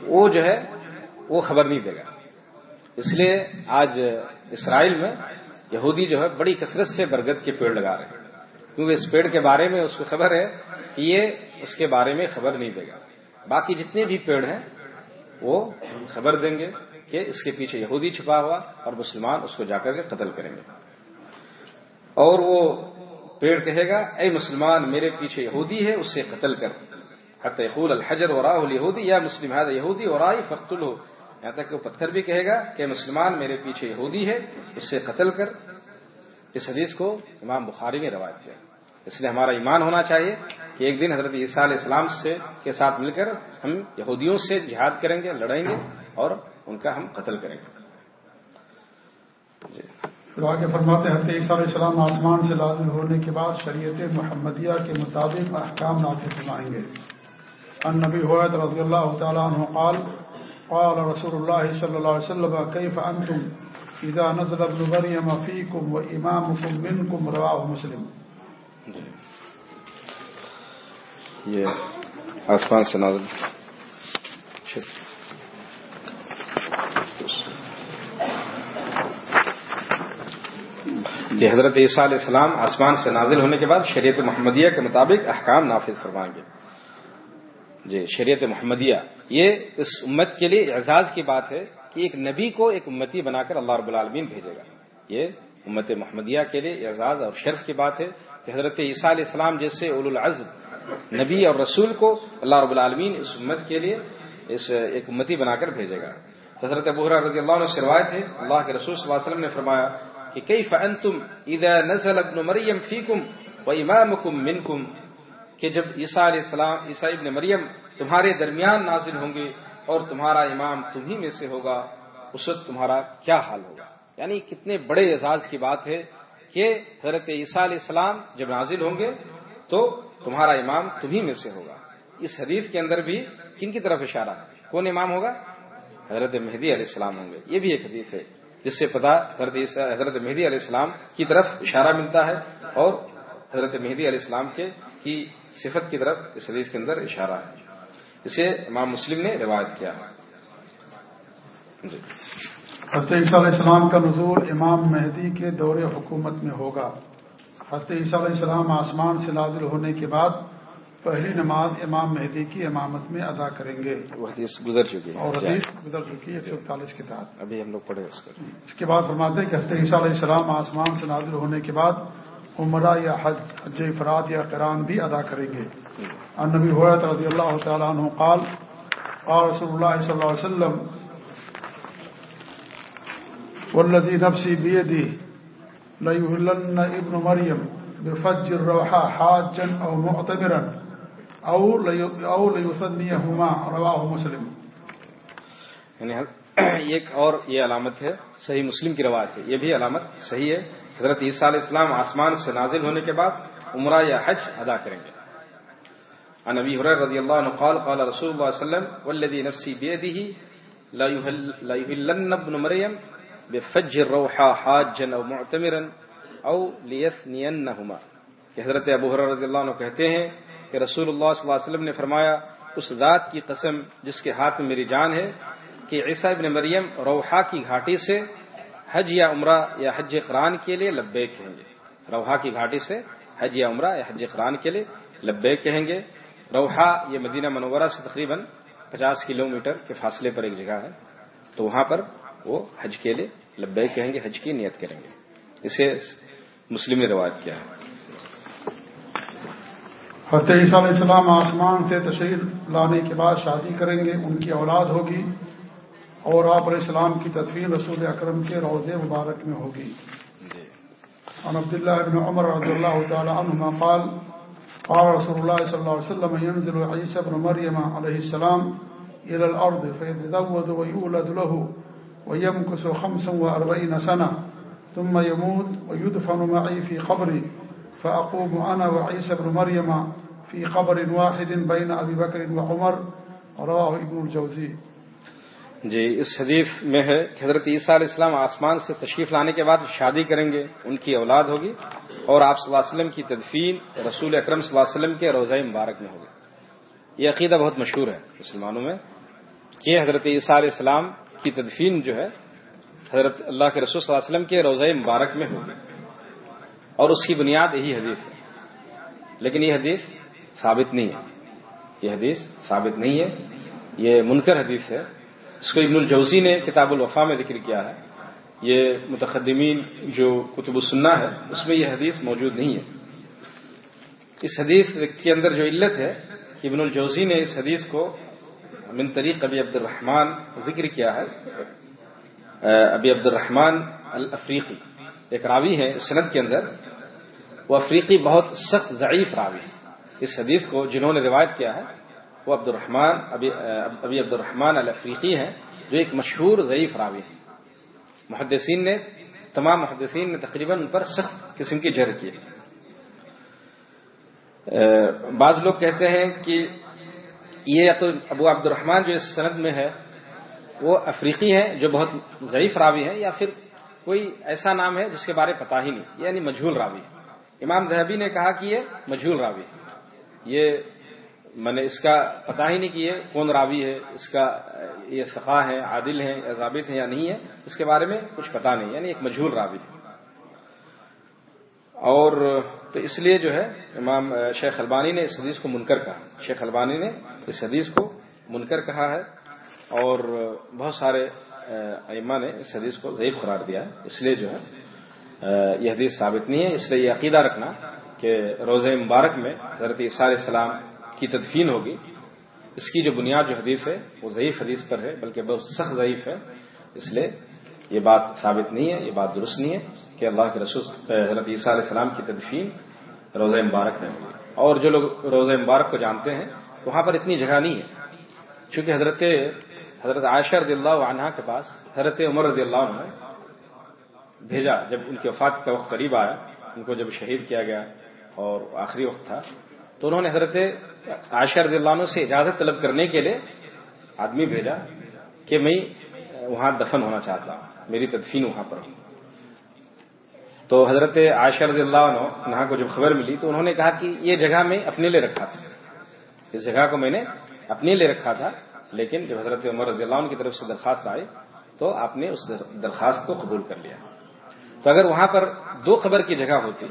وہ جو ہے، وہ خبر نہیں دے گا۔ اس لیے آج اسرائیل میں یہودی جو ہے بڑی کثرت سے برگد کے پیڑ لگا رہے ہیں۔ کیونکہ اس پیڑ کے بارے میں اس کو خبر ہے کہ یہ اس کے بارے میں خبر نہیں دے گا۔ باقی جتنے بھی پیڑ ہیں، وہ خبر دیں گے کہ اس کے پیچھے یہودی چھپا ہوا اور مسلمان اس کو جا کر کے قتل کریں گے۔ اور وہ پیڑ کہے گا، اے مسلمان، میرے پیچھے یہودی ہے، اس سے قتل کر۔ حتیقول الحجر اور راہ یہودی یا مسلم ہے یہودی اور آئی فخل ہو یہاں تک کہ وہ پتھر بھی کہے گا کہ مسلمان میرے پیچھے یہودی ہے، اس سے قتل کر۔ اس حدیث کو امام بخاری نے روایت کیا۔ اس لیے ہمارا ایمان ہونا چاہیے کہ ایک دن حضرت عیسیٰ علیہ السلام سے کے ساتھ مل کر ہم یہودیوں سے جہاد کریں گے، لڑیں گے اور ان کا ہم قتل کریں گے۔ جی۔ آگے فرماتے حضرت عیسیٰ علیہ السلام آسمان سے لازم ہونے کے بعد شریعت محمدیہ کے مطابق احکام نافذ فرمائیں گے۔ ان نبی حویت رضی اللہ تعالیٰ عنہ قال قال رسول اللہ صلی اللہ علیہ وسلم کیف انتم اذا نزل ابن مریم فیکم و امامکم منکم رواہ مسلم. یہ آسمان سے نازل۔ کہ حضرت عیسیٰ علیہ السلام آسمان سے نازل ہونے کے بعد شریعت محمدیہ کے مطابق احکام نافذ فرمائیں گے۔ جی شریعت محمدیہ۔ یہ اس امت کے لیے اعزاز کی بات ہے کہ ایک نبی کو ایک امتی بنا کر اللہ رب العالمین بھیجے گا۔ یہ امت محمدیہ کے لیے اعزاز اور شرف کی بات ہے کہ حضرت عیسیٰ علیہ السلام جیسے اول العزم نبی اور رسول کو اللہ رب العالمین اس امت کے لیے اس ایک امتی بنا کر بھیجے گا۔ حضرت ابورہ رضی اللہ عنہ سے روایت ہے، اللہ کے رسول صلی اللہ علیہ وسلم نے فرمایا کہ کئی فنتم اذا نزل ابن مریم فیکم و امامکم منکم؟ کہ جب عیسیٰ علیہ السلام، عیسیٰ ابن مریم تمہارے درمیان نازل ہوں گے اور تمہارا امام تمہیں میں سے ہوگا، اس وقت تمہارا کیا حال ہوگا؟ یعنی کتنے بڑے اعزاز کی بات ہے کہ حضرت عیسیٰ علیہ السلام جب نازل ہوں گے تو تمہارا امام تمہیں میں سے ہوگا۔ اس حدیث کے اندر بھی کن کی طرف اشارہ ہے؟ کون امام ہوگا؟ حضرت مہدی علیہ السلام ہوں گے۔ یہ بھی ایک حدیث ہے جس سے پتا حضرت حضرت مہدی علیہ السلام کی طرف اشارہ ملتا ہے اور حضرت مہدی علیہ السلام کے کی صفت کی طرف اس حدیث کے اندر اشارہ ہے۔ اسے امام مسلم نے روایت کیا۔ جی۔ حضرت عیسیٰ علیہ السلام کا نزول امام مہدی کے دور حکومت میں ہوگا۔ حضرت عیسیٰ علیہ السلام آسمان سے نازل ہونے کے بعد پہلی نماز امام مہدی کی امامت میں ادا کریں گے۔ حدیث گزر چکی اور حدیث گزر چکی ہے ایک سو اکتالیس کے تحت ابھی ہم لوگ پڑھے اس کے بعد فرماتے ہیں کہ حضرت عیسیٰ علیہ السلام آسمان سے نازل ہونے کے بعد عمرہ یا حج حج افراد یا قرآن بھی ادا کریں گے۔ النبی حیرت رضی اللہ تعالیٰ عنہ قال قال رسول اللہ صلی اللہ علیہ وسلم والذي نفسي بيدي ليهلن ابن مريم بفج الروحة حاجا أو معتبرا أو أو ليثنيهما رواه مسلم. یعنی ایک اور یہ علامت ہے، صحیح مسلم کی روایت ہے۔ یہ بھی علامت صحیح ہے۔ حضرت عیسیٰ علیہ السلام آسمان سے نازل ہونے کے بعد عمرہ یا حج ادا کریں گے۔ عن ابي هريره رضي الله عنه قال قال رسول الله صلى وسلم والذي نفسي بيده لا يهل ابن مريم بفج الروحا حاجا او معتمرا او ليثنينهما کہ حضرت ابو ہریرہ رضی اللہ عنہ کہتے ہیں کہ رسول اللہ صلی اللہ علیہ وسلم نے فرمایا، اس ذات کی قسم جس کے ہاتھ میں میری جان ہے کہ عیسیٰ ابن مریم روحا کی گھاٹی سے حج یا عمرہ یا حج قرآن کے لیے لبے کہیں گے۔ روحا کی گھاٹی سے حج یا عمرہ یا حج قرآن کے لیے لبے کہیں گے۔ روحا یہ مدینہ منورہ سے تقریباً پچاس کلومیٹر کے فاصلے پر ایک جگہ ہے۔ تو وہاں پر وہ حج کے لیے لبے کہیں گے، حج کی نیت کریں گے۔ اسے مسلم نے روایت کیا ہے۔ حضرت عیسیٰ علیہ السلام آسمان سے تشریف لانے کے بعد شادی کریں گے، ان کی اولاد ہوگی۔ اور آپ علیہ السلام کی تدفین رسول اکرم کے روز مبارک میں ہوگی۔ عن عبد الله بن عمر رضي الله تعالى عنهما قال قال رسول الله صلى الله عليه وسلم ينزل عيسى بن مريم عليه السلام إلى الأرض فيتزود ويولد له ويمكس خمسا وأربعين سنة ثم يموت ويدفن معي في قبري فأقوم أنا وعيسى بن مريم في قبر واحد بين أبي بكر وعمر رواه ابن الجوزي جی اس حدیث میں ہے کہ حضرت عیسیٰ علیہ السلام آسمان سے تشریف لانے کے بعد شادی کریں گے، ان کی اولاد ہوگی اور آپ صلی اللہ علیہ وسلم کی تدفین رسول اکرم صلی اللہ علیہ وسلم کے روزہ مبارک میں ہوگی۔ یہ عقیدہ بہت مشہور ہے مسلمانوں میں کہ حضرت عیسیٰ علیہ السلام کی تدفین جو ہے حضرت اللہ کے رسول صلی اللہ علیہ وسلم کے روزہ مبارک میں ہوگی۔ اور اس کی بنیاد یہی حدیث ہے۔ لیکن یہ حدیث ثابت نہیں ہے۔ یہ حدیث ثابت نہیں ہے۔ یہ منکر حدیث ہے۔ اس کو ابن الجوزی نے کتاب الوفا میں ذکر کیا ہے۔ یہ متقدمین جو کتب السنہ ہے، اس میں یہ حدیث موجود نہیں ہے۔ اس حدیث کے اندر جو علت ہے کہ ابن الجوزی نے اس حدیث کو من طریق ابی عبد الرحمان ذکر کیا ہے۔ ابی عبد الرحمان الافریقی، ایک راوی ہے سند کے اندر۔ وہ افریقی بہت سخت ضعیف راوی ہے اس حدیث کو جنہوں نے روایت کیا ہے وہ عبد الرحمان ابی ابی عبد الرحمان الفریقی ہیں، جو ایک مشہور ضعیف راوی ہیں۔ محدثین نے، تمام محدثین نے تقریباً ان پر سخت قسم کی جر کی بعض لوگ کہتے ہیں کہ یہ یا تو ابو عبد الرحمان جو اس سند میں ہے، وہ افریقی ہیں جو بہت ضعیف راوی ہیں یا پھر کوئی ایسا نام ہے جس کے بارے پتا ہی نہیں یعنی مجھول راوی۔ امام دہبی نے کہا کہ یہ مجھول راوی یہ میں نے اس کا پتا ہی نہیں کہ کون راوی ہے، اس کا یہ سخا ہے، عادل ہے، یا ضابط ہے یا نہیں ہے، اس کے بارے میں کچھ پتا نہیں یعنی ایک مجھول راوی ہے۔ اور تو اس لیے جو ہے، امام شیخ البانی نے اس حدیث کو منکر کہا۔ شیخ البانی نے اس حدیث کو منکر کہا ہے اور بہت سارے ایما نے اس حدیث کو ضعیف قرار دیا ہے۔ اس لیے جو ہے، یہ حدیث ثابت نہیں ہے، اس لیے یہ عقیدہ رکھنا کہ روز مبارک میں حضرت عیسیٰ علیہ السلام کی تدفین ہوگی، اس کی جو بنیاد جو حدیث ہے، وہ ضعیف حدیث پر ہے، بلکہ بہت سخت ضعیف ہے۔ اس لیے یہ بات ثابت نہیں ہے، یہ بات درست نہیں ہے کہ اللہ کے رسول حضرت عیسیٰ علیہ السلام کی تدفین روزہ مبارک میں ہوگی اور جو لوگ روزہ مبارک کو جانتے ہیں، وہاں پر اتنی جگہ نہیں ہے۔ چونکہ حضرت حضرت عائشہ رضی اللہ عنہ کے پاس حضرت عمر رضی اللہ عنہ بھیجا۔ جب ان کی وفات کا وقت قریب آیا، ان کو جب شہید کیا گیا اور آخری وقت تھا تو انہوں نے حضرت عائشہ رضی اللہ عنہ سے اجازت طلب کرنے کے لیے آدمی بھیجا کہ میں وہاں دفن ہونا چاہتا ہوں، میری تدفین وہاں پر تو حضرت عائشہ رضی اللہ عنہ کو جب خبر ملی تو انہوں نے کہا کہ یہ جگہ میں اپنے لیے رکھا تھا۔ اس جگہ کو میں نے اپنے لیے رکھا تھا، لیکن جب حضرت عمر رضی اللہ عنہ کی طرف سے درخواست آئی تو آپ نے اس درخواست کو قبول کر لیا۔ تو اگر وہاں پر دو خبر کی جگہ ہوتی،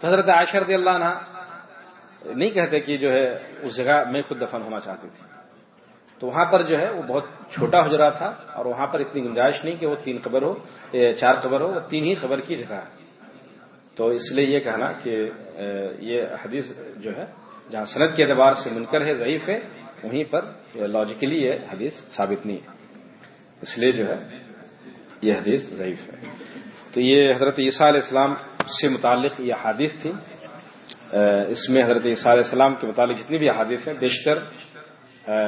تو حضرت عائشہ رضی اللہ عنہ نہیں کہتے کہ جو ہے اس جگہ میں خود دفن ہونا چاہتی تھی تو وہاں پر جو ہے وہ بہت چھوٹا حجرا تھا اور وہاں پر اتنی گنجائش نہیں کہ وہ تین قبر ہو چار قبر ہو، وہ تین ہی قبر کی جگہ ہے۔ تو اس لیے یہ کہنا کہ یہ حدیث جو ہے، جہاں صنعت کے اعتبار سے منکر ہے، ضعیف ہے، وہیں پر لاجیکلی یہ حدیث ثابت نہیں ہے۔ اس لیے جو ہے، یہ حدیث ضعیف ہے۔ تو یہ حضرت عیسیٰ علیہ السلام سے متعلق یہ حادث تھی۔ اس میں حضرت عیسیٰ علیہ السلام کے متعلق جتنی بھی حادث ہیں، بیشتر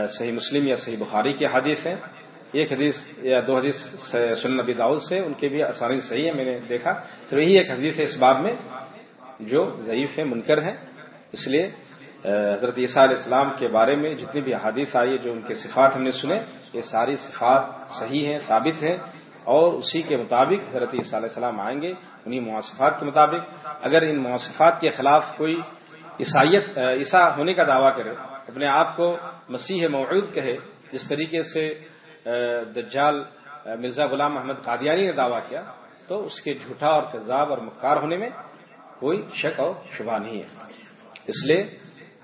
صحیح مسلم یا صحیح بخاری کی حادث ہیں۔ ایک حدیث یا دو حدیث سن نبی داؤد سے، ان کے بھی آسانی صحیح ہے میں نے دیکھا۔ تو یہی ایک حدیث ہے اس باب میں جو ضعیف ہے منکر ہے اس لیے حضرت عیسیٰ علیہ السلام کے بارے میں جتنی بھی حادث آئی ہے جو ان کے صفات ہم نے سنے، یہ ساری صفات صحیح ہیں، ثابت ہیں۔ اور اسی کے مطابق حضرت عیسیٰ علیہ السلام آئیں گے۔ انہیں مواصفات کے مطابق، اگر ان مواصفات کے خلاف کوئی عیسائیت، عیسیٰ ہونے کا دعویٰ کرے، اپنے آپ کو مسیح موعود کہے، جس طریقے سے دجال مرزا غلام محمد قادیانی نے دعویٰ کیا، تو اس کے جھوٹا اور کذاب اور مکار ہونے میں کوئی شک اور شبہ نہیں ہے۔ اس لیے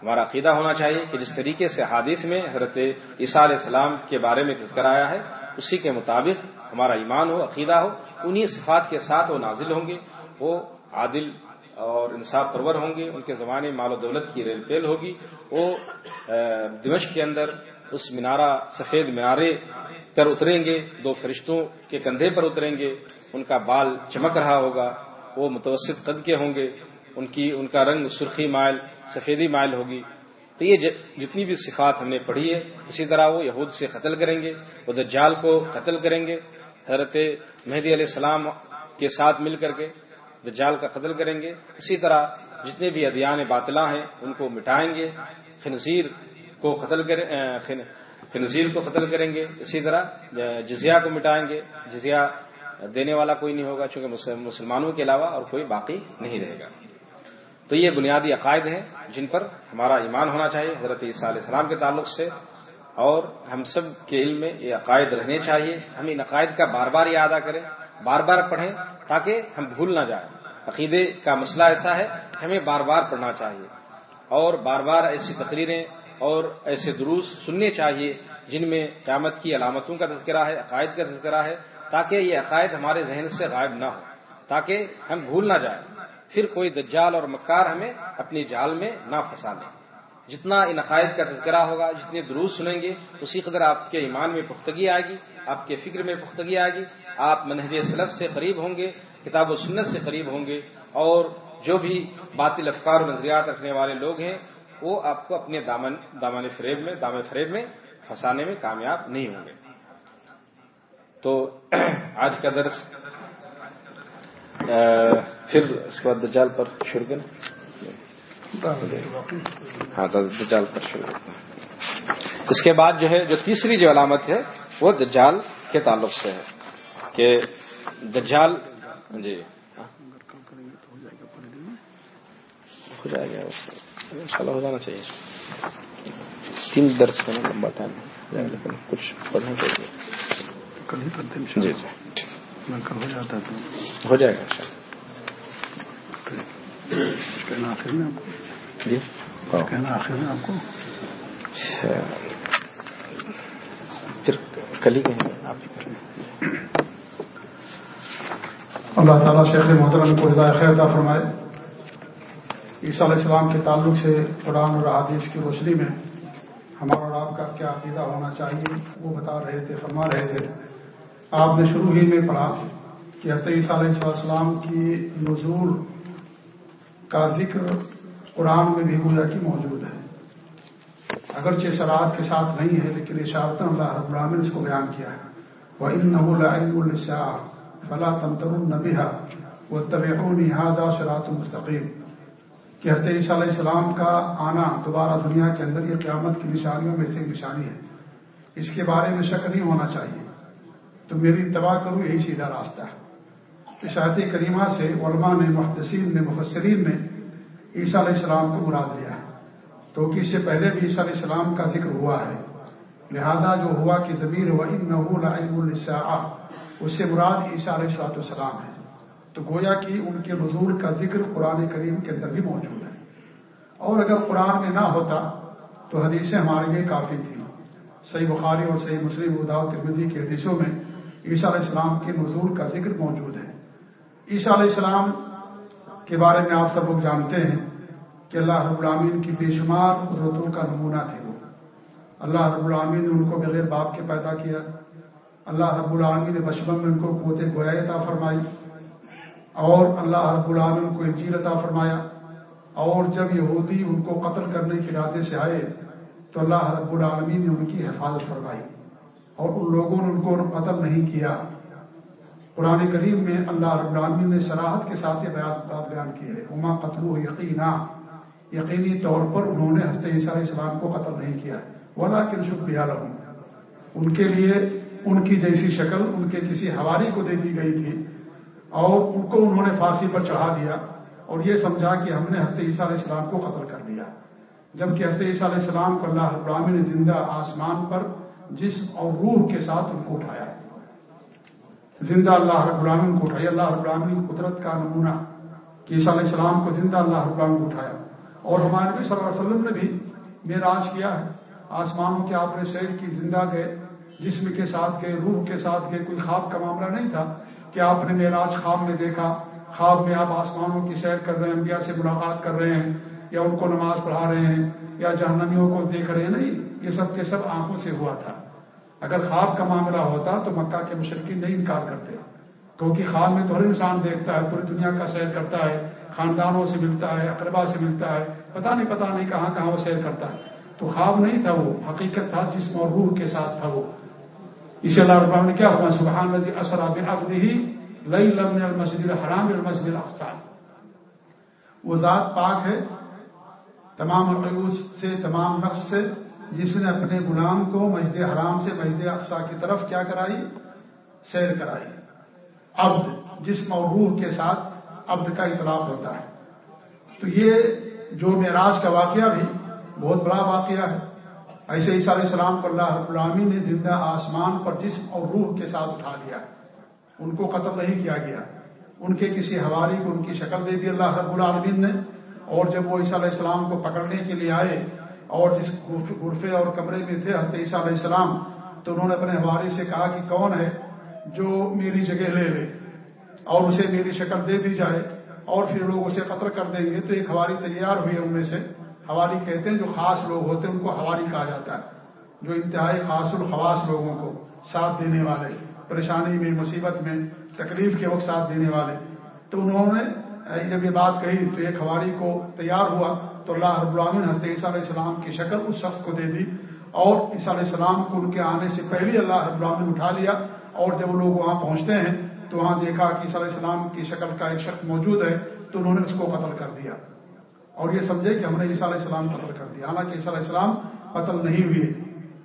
ہمارا عقیدہ ہونا چاہیے کہ جس طریقے سے حادث میں حضرت عیسیٰ علیہ السلام کے بارے میں تذکر آیا ہے، اسی کے مطابق ہمارا ایمان ہو، عقیدہ ہو انہی صفات کے ساتھ وہ نازل ہوں گے، وہ عادل اور انصاف پرور ہوں گے، ان کے زمانے مال و دولت کی ریل پیل ہوگی۔ وہ دمشق کے اندر اس مینارہ، سفید مینارے پر اتریں گے، دو فرشتوں کے کندھے پر اتریں گے، ان کا بال چمک رہا ہوگا، وہ متوسط قد کے ہوں گے، ان کی، ان کا رنگ سرخی مائل، سفیدی مائل ہوگی۔ تو یہ جتنی بھی صفات ہم نے پڑھی ہے، اسی طرح وہ یہود سے قتل کریں گے، وہ دجال کو قتل کریں گے حضرت مہدی علیہ السلام کے ساتھ مل کر کے دجال کا قتل کریں گے۔ اسی طرح جتنے بھی ادیان باطلا ہیں، ان کو مٹائیں گے۔ خنزیر کو قتل کریں خنزیر کو قتل کریں گے۔ اسی طرح جزیہ کو مٹائیں گے۔ جزیہ دینے والا کوئی نہیں ہوگا، چونکہ مسلمانوں کے علاوہ اور کوئی باقی نہیں رہے گا۔ تو یہ بنیادی عقائد ہیں جن پر ہمارا ایمان ہونا چاہیے۔ حضرت عیسیٰ علیہ السلام کے تعلق سے اور ہم سب کے علم میں یہ عقائد رہنے چاہیے۔ ہم ان عقائد کا بار بار یہ ادا کریں، بار بار پڑھیں تاکہ ہم بھول نہ جائیں۔ عقیدے کا مسئلہ ایسا ہے کہ ہمیں بار بار پڑھنا چاہیے۔ اور بار بار ایسی تقریریں اور ایسے دروس سننے چاہیے جن میں قیامت کی علامتوں کا تذکرہ ہے، عقائد کا تذکرہ ہے، تاکہ یہ عقائد ہمارے ذہن سے غائب نہ ہو تاکہ ہم بھول نہ جائیں۔ پھر کوئی دجال اور مکار ہمیں اپنی جال میں نہ پھنسا لیں جتنا ان عقائد کا تذکرہ ہوگا، جتنے دروس سنیں گے، اسی قدر آپ کے ایمان میں پختگی آئے گی، آپ کے فکر میں پختگی آئے گی، آپ منہج سلف سے قریب ہوں گے، کتاب و سنت سے قریب ہوں گے، اور جو بھی باطل افکار و نظریات رکھنے والے لوگ ہیں، وہ آپ کو اپنے دامن دامن فریب میں دام فریب میں پھنسانے میں کامیاب نہیں ہوں گے۔ تو آج کا درس پھر اس کے بعد دجال پر شروع کریں۔ ہاں دجال پر شروع کریں اس کے بعد جو ہے جو تیسری جو علامت ہے وہ دجال کے تعلق سے ہے کہ دجال جی۔ ہو جائے گا۔ ان شاء اللہ ہو جانا چاہیے۔ تین درس کا لمبا ٹائم لیکن کچھ پڑھنا چاہیے۔ کل ہی کرتے جی جی۔ میں ہو جاتا تو۔ ہو جائے گا کہنا آخر میں آپ کو۔ جی۔ کہنا آخر میں آپ کو۔ پھر کل ہی کہیں آپ۔ اللہ تعالیٰ شیخ محترم کو ہدایت خیر عطا فرمائے۔ عیسیٰ علیہ السلام کے تعلق سے قرآن اور حدیث کی روشنی میں ہمارا اور آپ کا کیا عقیدہ ہونا چاہیے وہ بتا رہے تھے فرما رہے تھے۔ آپ نے شروع ہی میں پڑھا کہ حضرت عیسیٰ علیہ السلام کی نزول کا ذکر قرآن میں بھی گویا کی موجود ہے۔ اگرچہ شرارت کے ساتھ نہیں ہے، لیکن اشارت اللہ رب العالمین اس کو بیان کیا ہے۔ وہ ان نحول الشاہ فلا تنتر النبیہ وہ طبع نہادا شراط المستقیم کہ حضرت عیسیٰ علیہ السلام کا آنا دوبارہ دنیا کے اندر یہ قیامت کی نشانیوں میں سے ایک نشانی ہے۔ اس کے بارے میں شک نہیں ہونا چاہیے۔ تو میری اتباع کروں یہی سیدھا راستہ ہے۔ اشاعت کریمہ سے علماء نے، محدثین نے، مفسرین نے عیسیٰ علیہ السلام کو مراد لیا ہے۔ تو کہ اس سے پہلے بھی عیسیٰ علیہ السلام کا ذکر ہوا ہے۔ لہذا جو ہوا کہ ضمیر و نحول اس سے مراد عیسیٰ علیہ السلاۃ السلام ہے۔ تو گویا کہ ان کے نزول کا ذکر قرآن کریم کے اندر بھی موجود ہے۔ اور اگر قرآن میں نہ ہوتا، تو حدیثیں ہمارے لیے کافی تھیں۔ صحیح بخاری اور صحیح مسلم ادا ترمزی کی حدیثوں میں عیسیٰ علیہ السلام کے نزول کا ذکر موجود ہے۔ عیسیٰ علیہ السلام کے بارے میں آپ سب لوگ جانتے ہیں کہ اللہ رب العامین کی بے شمار قدرتوں کا نمونہ تھے وہ۔ اللہ رب العامین نے ان کو بغیر باپ کے پیدا کیا۔ اللہ رب العالمین نے بچپن میں ان کو قوت گویا عطا فرمائی۔ اور اللہ رب العالمین کو انجیل عطا فرمایا۔ اور جب یہودی ان کو قتل کرنے کے ارادے سے آئے، تو اللہ رب العالمین نے ان کی حفاظت فرمائی۔ اور ان لوگوں نے ان کو قتل نہیں کیا۔ قرآن کریم میں اللہ رب العالمین نے سراحت کے ساتھ یہ بیان بیان کی ہے. عما قتل و یقینا یقینی طور پر انہوں نے ہنستے عیسیٰ علیہ السلام کو قتل نہیں کیا ولا کن شکریہ رہوں ان کے لیے ان کی جیسی شکل، ان کے کسی ہواری کو دے دی گئی تھی اور ان کو انہوں نے پھانسی پر چڑھا دیا اور یہ سمجھا کہ ہم نے حضرت عیسیٰ علیہ السلام کو قتل کر دیا۔ جبکہ حضرت عیسیٰ علیہ السلام کو اللہ ابراہمی نے زندہ آسمان پر جسم اور روح کے ساتھ ان کو اٹھایا۔ زندہ اللہ رب العالمین کو اٹھائی اللہ رب العالمین قدرت کا نمونہ کہ عیسیٰ علیہ السلام کو زندہ اللہ ابرام کو اٹھایا۔ اور ہمارے نبی صلی اللہ علیہ وسلم نے بھی معراج کیا ہے۔ آسمانوں کے آپ نے سیر کی زندہ گئے، جسم کے ساتھ گئے، روح کے ساتھ گئے۔ کوئی خواب کا معاملہ نہیں تھا کہ آپ نے معراج خواب میں دیکھا، خواب میں آپ آسمانوں کی سیر کر رہے ہیں، انبیاء سے ملاقات کر رہے ہیں، یا ان کو نماز پڑھا رہے ہیں، یا جہنمیوں کو دیکھ رہے ہیں۔ نہیں، یہ سب کے سب آنکھوں سے ہوا تھا۔ اگر خواب کا معاملہ ہوتا تو مکہ کے مشرقین نہیں انکار کرتے۔ کیونکہ خواب میں تو ہر انسان دیکھتا ہے، پوری دنیا کا سیر کرتا ہے، خاندانوں سے ملتا ہے، اقربا سے ملتا ہے، پتہ نہیں پتہ نہیں کہاں کہاں وہ سیر کرتا ہے۔ تو خواب نہیں تھا وہ، حقیقت تھا جس اور روح کے ساتھ تھا وہ۔ اسی اللہ رب نے کیا ہوا سبحان ندی اسراب ابد ہی لئی لمن المسجد الحرام المسجد الافسان وہ ذات پاک ہے، تمام عقوص سے، تمام نقص سے جس نے اپنے غلام کو مسجد حرام سے مسجد اقسا کی طرف کیا کرائی؟ سیر کرائی۔ عبد جسم اور روح کے ساتھ عبد کا اطلاق ہوتا ہے۔ تو یہ جو معراج کا واقعہ بھی بہت بڑا واقعہ ہے۔ ایسے عیسیٰ علیہ السلام کو اللہ رب العامی نے زندہ آسمان پر جسم اور روح کے ساتھ اٹھا لیا۔ ان کو قتل نہیں کیا گیا۔ ان کے کسی حوالے کو ان کی شکل دے دی اللہ رب العالمین نے۔ اور جب وہ عیسیٰ علیہ السلام کو پکڑنے کے لیے آئے اور جس غرفے اور کمرے میں تھے حضرت عیسیٰ علیہ السلام، تو انہوں نے اپنے حوالے سے کہا کہ کون ہے جو میری جگہ لے لے اور اسے میری شکل دے دی جائے اور پھر لوگ اسے قتل کر دیں گے۔ تو ایک حوالی تیار ہوئی ان میں سے۔ حوالی کہتے ہیں جو خاص لوگ ہوتے ہیں، ان کو حوالی کہا جاتا ہے، جو انتہائی خاص الخواص لوگوں کو ساتھ دینے والے، پریشانی میں، مصیبت میں، تکلیف کے وقت ساتھ دینے والے۔ تو انہوں نے جب یہ بات کہی تو ایک حوالی کو تیار ہوا۔ تو اللہ رب العالمین حضرت عیسیٰ علیہ السلام کی شکل اس شخص کو دے دی اور عیسیٰ علیہ السلام کو ان کے آنے سے پہلے اللہ رب العالمین اٹھا لیا اور جب وہ لوگ وہاں پہنچتے ہیں تو وہاں دیکھا کہ عیسیٰ علیہ السلام کی شکل کا ایک شخص موجود ہے تو انہوں نے اس کو قتل کر دیا اور یہ سمجھے کہ ہم نے عیسیٰ علیہ السلام قتل کر دیا۔ حالانکہ عیسیٰ علیہ السلام قتل نہیں ہوئے۔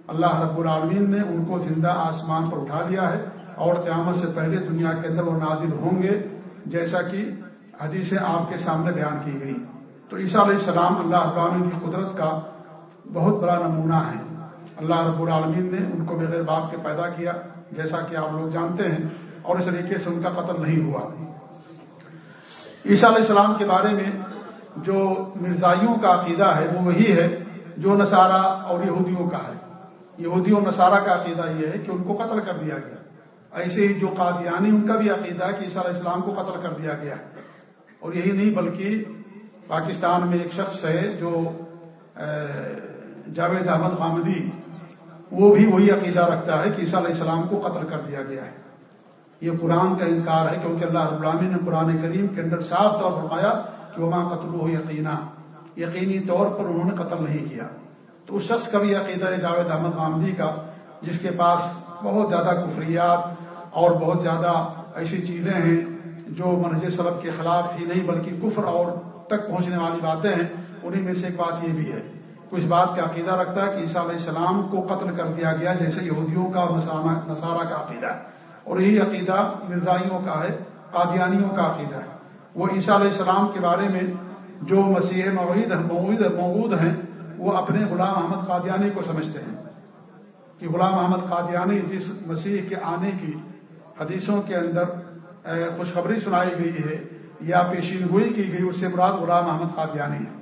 اللہ رب العالمین نے ان کو زندہ آسمان پر اٹھا دیا ہے اور قیامت سے پہلے دنیا کے اندر وہ نازل ہوں گے، جیسا کہ حدیث آپ کے سامنے بیان کی گئی۔ تو عیسیٰ علیہ السلام اللہ ابراہین کی قدرت کا بہت بڑا نمونہ ہے۔ اللہ رب العالمین نے ان کو بغیر باپ کے پیدا کیا، جیسا کہ آپ لوگ جانتے ہیں، اور اس طریقے سے ان کا قتل نہیں ہوا۔ عیسیٰ علیہ السلام کے بارے میں جو مرزائیوں کا عقیدہ ہے، وہ وہی ہے جو نصارہ اور یہودیوں کا ہے۔ یہودی اور نصارہ کا عقیدہ یہ ہے کہ ان کو قتل کر دیا گیا۔ ایسے ہی جو قادیانی، ان کا بھی عقیدہ ہے کہ عیسیٰ علیہ السلام کو قتل کر دیا گیا اور یہی نہیں، بلکہ پاکستان میں ایک شخص ہے جو جاوید احمد حامدی وہ بھی وہی عقیدہ رکھتا ہے کہ عیسیٰ علیہ السلام کو قتل کر دیا گیا ہے۔ یہ قرآن کا انکار ہے کیونکہ اللہ رب العالمین نے قرآن کریم کے اندر صاف طور فرمایا کہ وہاں قتل ہو یقینا، یقینی طور پر انہوں نے قتل نہیں کیا۔ تو اس شخص کا بھی عقیدہ ہے جاوید احمد حامدی کا، جس کے پاس بہت زیادہ کفریات اور بہت زیادہ ایسی چیزیں ہیں جو منہج سلب کے خلاف ہی نہیں بلکہ کفر اور تک پہنچنے والی باتیں ہیں انہیں میں سے ایک بات یہ بھی ہے۔ کچھ بات کا عقیدہ رکھتا ہے کہ عیسیٰ علیہ السلام کو قتل کر دیا گیا، جیسے یہودیوں کا اور نصارہ کا عقیدہ ہے۔ اور یہی عقیدہ مرزائیوں کا ہے، قادیانیوں کا عقیدہ ہے۔ وہ عیسیٰ علیہ السلام کے بارے میں جو مسیح معید موجود ہیں، وہ اپنے غلام احمد قادیانی کو سمجھتے ہیں۔ کہ غلام احمد قادیانی جس مسیح کے آنے کی حدیثوں کے اندر خوشخبری سنائی گئی ہے یا پیشین گوئی کی گئی، اس سے مراد غلام احمد قادیانی ہے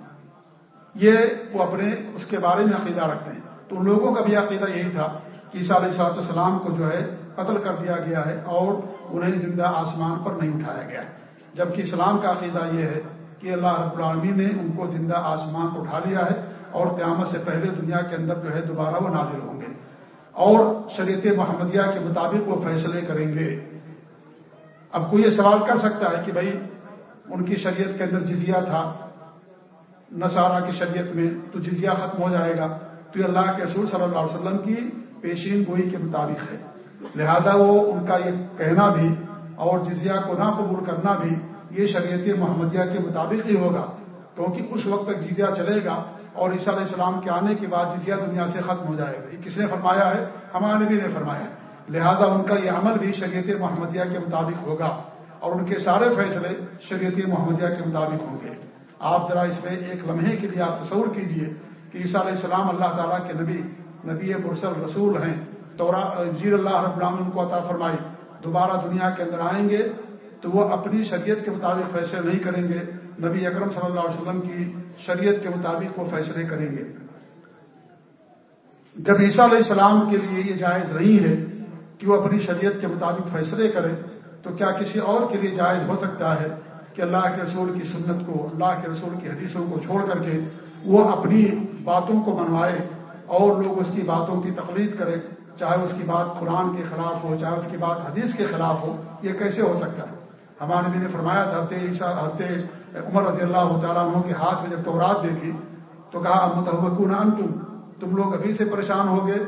یہ وہ اپنے، اس کے بارے میں عقیدہ رکھتے ہیں۔ تو ان لوگوں کا بھی عقیدہ یہی تھا کہ عیسیٰ علیہ صاحب السلام کو جو ہے قتل کر دیا گیا ہے اور انہیں زندہ آسمان پر نہیں اٹھایا گیا۔ جبکہ اسلام کا عقیدہ یہ ہے کہ اللہ رب العالمین نے ان کو زندہ آسمان پر اٹھا لیا ہے اور قیامت سے پہلے دنیا کے اندر جو ہے دوبارہ وہ نازل ہوں گے۔ اور شریعت محمدیہ کے مطابق وہ فیصلے کریں گے۔ اب کوئی یہ سوال کر سکتا ہے کہ بھائی ان کی شریعت کے اندر جزیہ تھا۔ نصارہ کی شریعت میں تو جزیہ ختم ہو جائے گا۔ تو یہ اللہ کے رسول صلی اللہ علیہ وسلم کی پیشین گوئی کے مطابق ہے۔ لہذا وہ ان کا یہ کہنا بھی اور جزیہ کو نہ قبول کرنا بھی یہ شریعت محمدیہ کے مطابق ہی ہوگا۔ کیونکہ اس وقت تک جزیہ چلے گا اور عیسیٰ علیہ السلام کے آنے کے بعد جزیہ دنیا سے ختم ہو جائے گا۔ یہ کس نے فرمایا ہے؟ ہمارے نبی نے فرمایا لہذا ان کا یہ عمل بھی شریعت محمدیہ کے مطابق ہوگا۔ اور ان کے سارے فیصلے شریعت محمدیہ کے مطابق ہوں گے۔ آپ ذرا اس میں ایک لمحے کے لیے آپ تصور کیجیے کہ عیسیٰ علیہ السلام اللہ تعالیٰ کے نبی نبی مرسل رسول ہیں۔ تو جیر اللہ رب العالمین کو عطا فرمائی دوبارہ دنیا کے اندر آئیں گے تو وہ اپنی شریعت کے مطابق فیصلے نہیں کریں گے۔ نبی اکرم صلی اللہ علیہ وسلم کی شریعت کے مطابق وہ فیصلے کریں گے۔ جب عیسیٰ علیہ السلام کے لیے یہ جائز نہیں ہے کہ وہ اپنی شریعت کے مطابق فیصلے کرے تو کیا کسی اور کے لیے جائز ہو سکتا ہے کہ اللہ کے رسول کی سنت کو، اللہ کے رسول کی حدیثوں کو چھوڑ کر کے وہ اپنی باتوں کو منوائے اور لوگ اس کی باتوں کی تقلید کرے، چاہے اس کی بات قرآن کے خلاف ہو، چاہے اس کی بات حدیث کے خلاف ہو، یہ کیسے ہو سکتا ہے؟ ہمارے نبی نے فرمایا تھا عیسیٰ ہنستے عمر رضی اللہ تعالیٰ عنہ کے ہاتھ میں جب تورات دیکھی تو کہا متحبکون تم تم لوگ ابھی سے پریشان ہو گئے،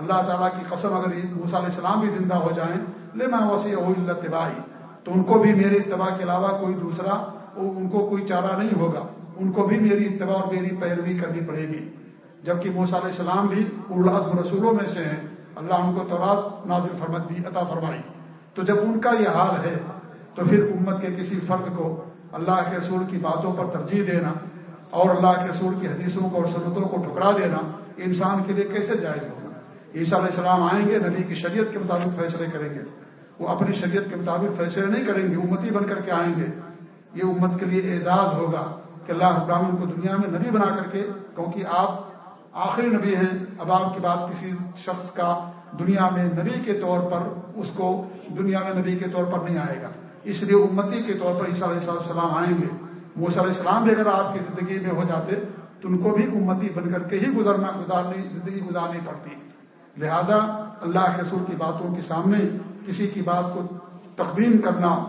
اللہ تعالیٰ کی قسم اگر موسیٰ علیہ السلام بھی زندہ ہو جائیں لینا وسیع اللہ تباہی۔ تو ان کو بھی میری اتباع کے علاوہ کوئی دوسرا ان کو کوئی چارہ نہیں ہوگا۔ ان کو بھی میری اتباع اور میری پیروی کرنی پڑے گی۔ جبکہ موسیٰ علیہ السلام بھی اللہ رسولوں میں سے ہیں۔ اللہ ان کو تورات نازل فرمت بھی عطا فرمائی۔ تو جب ان کا یہ حال ہے، تو پھر امت کے کسی فرد کو اللہ کے رسول کی باتوں پر ترجیح دینا اور اللہ کے رسول کی حدیثوں کو اور سنتوں کو ٹھکرا دینا انسان کے لیے کیسے جائز ہوگا؟ عیسیٰ علیہ السلام آئیں گے، نبی کی شریعت کے مطابق فیصلے کریں گے۔ وہ اپنی شریعت کے مطابق فیصلے نہیں کریں گے، امتی بن کر کے آئیں گے۔ یہ امت کے لیے اعزاز ہوگا کہ اللہ ابراہین کو دنیا میں نبی بنا کر کے، کیونکہ آپ آخری نبی ہیں، اب آپ کے بعد کسی شخص کا دنیا میں نبی کے طور پر، اس کو دنیا میں نبی کے طور پر نہیں آئے گا۔ اس لیے امتی کے طور پر عیسیٰ علیہ السلام آئیں گے۔ موسیٰ علیہ السلام بھی اگر آپ کی زندگی میں ہو جاتے، تو ان کو بھی امتی بن کر کے ہی گزرنا، گزارنی، زندگی گزارنی پڑتی۔ لہذا اللہ کے رسول کی باتوں کے سامنے کسی کی بات کو تقدیم کرنا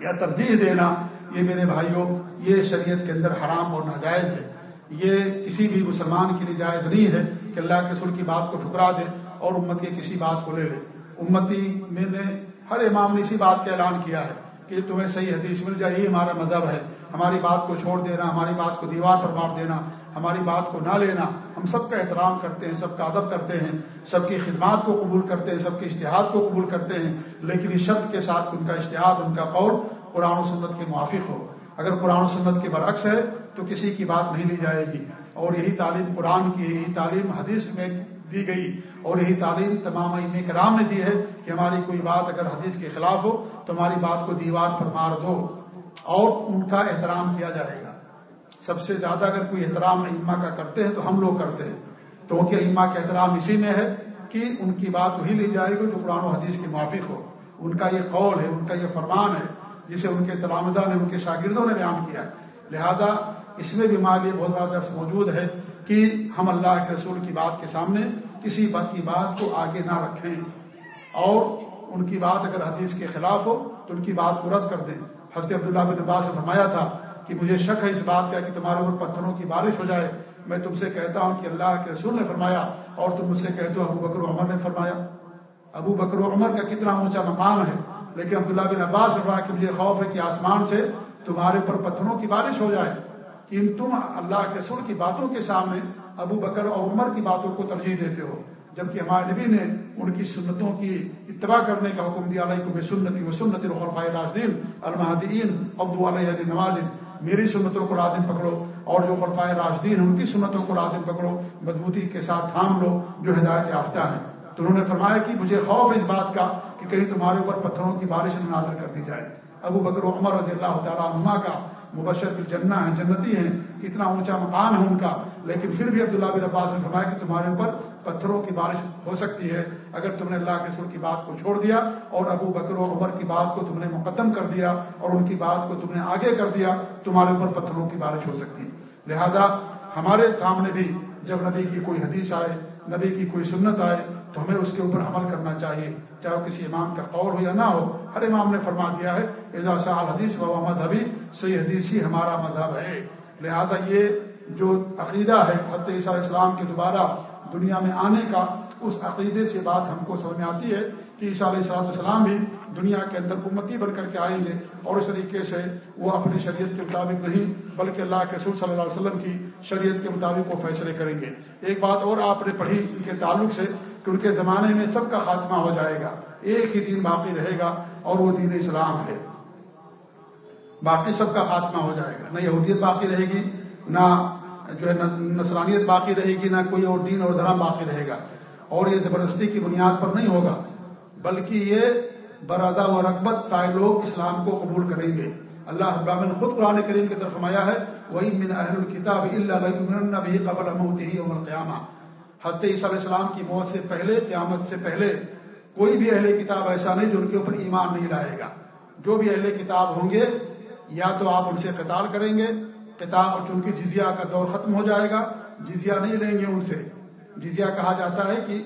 یا ترجیح دینا، یہ میرے بھائیوں یہ شریعت کے اندر حرام اور ناجائز ہے۔ یہ کسی بھی مسلمان کے لیے جائز نہیں ہے کہ اللہ کے رسول کی بات کو ٹھکرا دے اور امت کی کسی بات کو لے لے۔ امتی میں نے ہر امام نے اسی بات کا اعلان کیا ہے کہ تمہیں صحیح حدیث مل جائے، یہ ہمارا مذہب ہے۔ ہماری بات کو چھوڑ دینا، ہماری بات کو دیوار پر مار دینا ہماری بات کو نہ لینا، ہم سب کا احترام کرتے ہیں، سب کا ادب کرتے ہیں، سب کی خدمات کو قبول کرتے ہیں، سب کے اشتہاد کو قبول کرتے ہیں، لیکن اس شرط کے ساتھ ان کا اشتہاد، ان کا قول قرآن و سنت کے موافق ہو۔ اگر قرآن و سنت کے برعکس ہے، تو کسی کی بات نہیں لی جائے گی۔ اور یہی تعلیم قرآن کی، یہی تعلیم حدیث میں دی گئی، اور یہی تعلیم تمام کرام نے دی ہے کہ ہماری کوئی بات اگر حدیث کے خلاف ہو، تو ہماری بات کو دیوار پر مار دو اور ان کا احترام کیا جائے گا۔ سب سے زیادہ اگر کوئی احترام اما کا کرتے ہیں تو ہم لوگ کرتے ہیں۔ تو کہ اما کا احترام اسی میں ہے کہ ان کی بات وہی لی جائے گی جو قرآن و حدیث کے موافق ہو۔ ان کا یہ قول ہے، ان کا یہ فرمان ہے جسے ان کے تلامزہ نے، ان کے شاگردوں نے بیان کیا ہے۔ لہذا اس میں بھی ہمارے لیے بہت بڑا درس موجود ہے کہ ہم اللہ کے رسول کی بات کے سامنے کسی بات کی بات کو آگے نہ رکھیں۔ اور ان کی بات اگر حدیث کے خلاف ہو تو ان کی بات کو رد کر دیں۔ حضرت عبداللہ بن عباس نے فرمایا تھا کہ مجھے شک ہے اس بات کا کہ تمہارے اوپر پتھروں کی بارش ہو جائے۔ میں تم سے کہتا ہوں کہ اللہ کے رسول نے فرمایا اور تم مجھ سے کہتے ہو ابو بکر و عمر نے فرمایا۔ ابو بکر و عمر کا کتنا اونچا مقام ہے، لیکن عبداللہ بن عباس نے فرمایا کہ مجھے خوف ہے کہ آسمان سے تمہارے اوپر پتھروں کی بارش ہو جائے۔ کہ تم اللہ کے سر کی باتوں کے سامنے ابو بکر اور عمر کی باتوں کو ترجیح دیتے ہو، جبکہ ہمارے نبی نے ان کی سنتوں کی اتباع کرنے کا حکم دیا۔ علیہ کو سنتی و سنت الخلفاء راجدین المحدین ابدو علیہ نواز میری سنتوں کو لازم پکڑو اور جو خلفاء راجدین ان کی سنتوں کو لازم پکڑو، مضبوطی کے ساتھ تھام لو جو ہدایت یافتہ ہیں۔ تو انہوں نے فرمایا کہ مجھے خوف اس بات کا کہ کہیں تمہارے اوپر پتھروں کی بارش نازل کر دی جائے ابو بکر عمر رضی اللہ تعالیٰ عنہ کا مبشر الجنہ ہیں، جنتی ہیں، اتنا اونچا مقام ہے ان کا۔ لیکن پھر بھی عبداللہ بن عباس نے فرمایا کہ تمہارے اوپر پتھروں کی بارش ہو سکتی ہے۔ اگر تم نے اللہ کے سر کی بات کو چھوڑ دیا اور ابو بکر و عمر کی بات کو تم نے مقدم کر دیا اور ان کی بات کو تم نے آگے کر دیا، تمہارے اوپر پتھروں کی بارش ہو سکتی۔ لہذا ہمارے سامنے بھی جب نبی کی کوئی حدیث آئے، نبی کی کوئی سنت آئے، تو ہمیں اس کے اوپر عمل کرنا چاہیے، چاہے وہ کسی امام کا قول ہو یا نہ ہو۔ ہر امام نے فرما دیا ہے اعزا شاہ حدیث و مذہبی صحیح حدیث ہی ہمارا مذہب ہے۔ لہذا یہ جو عقیدہ ہے، حضرت عیسیٰ اسلام کے دوبارہ دنیا میں آنے کا اس عقیدے سے بات ہم کو سمجھ میں آتی ہے کہ عیسیٰ علیہ السلام السلام بھی دنیا کے اندر امتی بن کر کے آئیں گے اور اس طریقے سے وہ اپنی شریعت کے مطابق نہیں، بلکہ اللہ کے رسول صلی اللہ علیہ وسلم کی شریعت کے مطابق وہ فیصلے کریں گے۔ ایک بات اور آپ نے پڑھی ان کے تعلق سے کہ ان کے زمانے میں سب کا خاتمہ ہو جائے گا، ایک ہی دین باقی رہے گا اور وہ دین اسلام ہے۔ باقی سب کا خاتمہ ہو جائے گا۔ نہ یہودیت باقی رہے گی، نہ جو ہے نسرانیت باقی رہے گی، نہ کوئی اور دین اور دھرم باقی رہے گا۔ اور یہ زبردستی کی بنیاد پر نہیں ہوگا، بلکہ یہ برادہ و رغبت سارے لوگ اسلام کو قبول کریں گے۔ اللہ ابامن خود قرآن کریم کی طرف فرمایا ہے وہی من اہل الکتاب اللہ بھی قبل ہی عمر قیامہ حضرت عیسیٰ علیہ السلام کی موت سے پہلے، قیامت سے پہلے کوئی بھی اہل کتاب ایسا نہیں جو ان کے اوپر ایمان نہیں لائے گا۔ جو بھی اہل کتاب ہوں گے، یا تو آپ ان سے قتال کریں گے کتاب چونکہ جزیہ کا دور ختم ہو جائے گا، جزیہ نہیں لیں گے ان سے۔ جزیہ کہا جاتا ہے کہ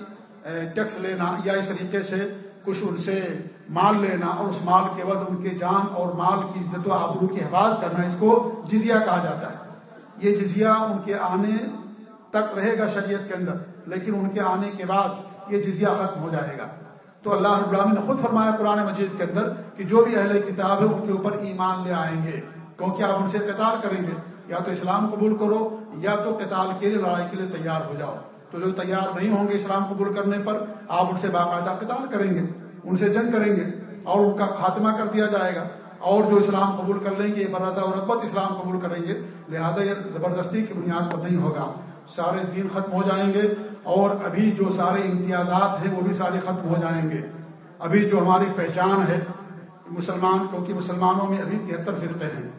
ٹیکس لینا یا اس طریقے سے کچھ ان سے مال لینا اور اس مال کے بعد ان کے جان اور مال کی عزت و آبرو کی حفاظت کرنا، اس کو جزیہ کہا جاتا ہے۔ یہ جزیہ ان کے آنے تک رہے گا شریعت کے اندر، لیکن ان کے آنے کے بعد یہ جزیہ ختم ہو جائے گا۔ تو اللہ رب العالمین نے خود فرمایا قرآن مجید کے اندر کہ جو بھی اہل کتاب ہے ان کے اوپر ایمان لے آئیں گے۔ کیونکہ آپ ان سے قتال کریں گے۔ یا تو اسلام قبول کرو یا تو قتال کے لیے، لڑائی کے لیے تیار ہو جاؤ۔ تو جو تیار نہیں ہوں گے اسلام قبول کرنے پر، آپ ان سے باقاعدہ قتال کریں گے، ان سے جنگ کریں گے اور ان کا خاتمہ کر دیا جائے گا۔ اور جو اسلام قبول کر لیں گے، برادہ اور ربت اسلام قبول کریں گے، لہذا یہ زبردستی کی بنیاد پر نہیں ہوگا۔ سارے دین ختم ہو جائیں گے اور ابھی جو سارے امتیازات ہیں، وہ بھی سارے ختم ہو جائیں گے۔ ابھی جو ہماری پہچان ہے، مسلمان، کیونکہ مسلمانوں میں ابھی تہتر فرقے ہیں۔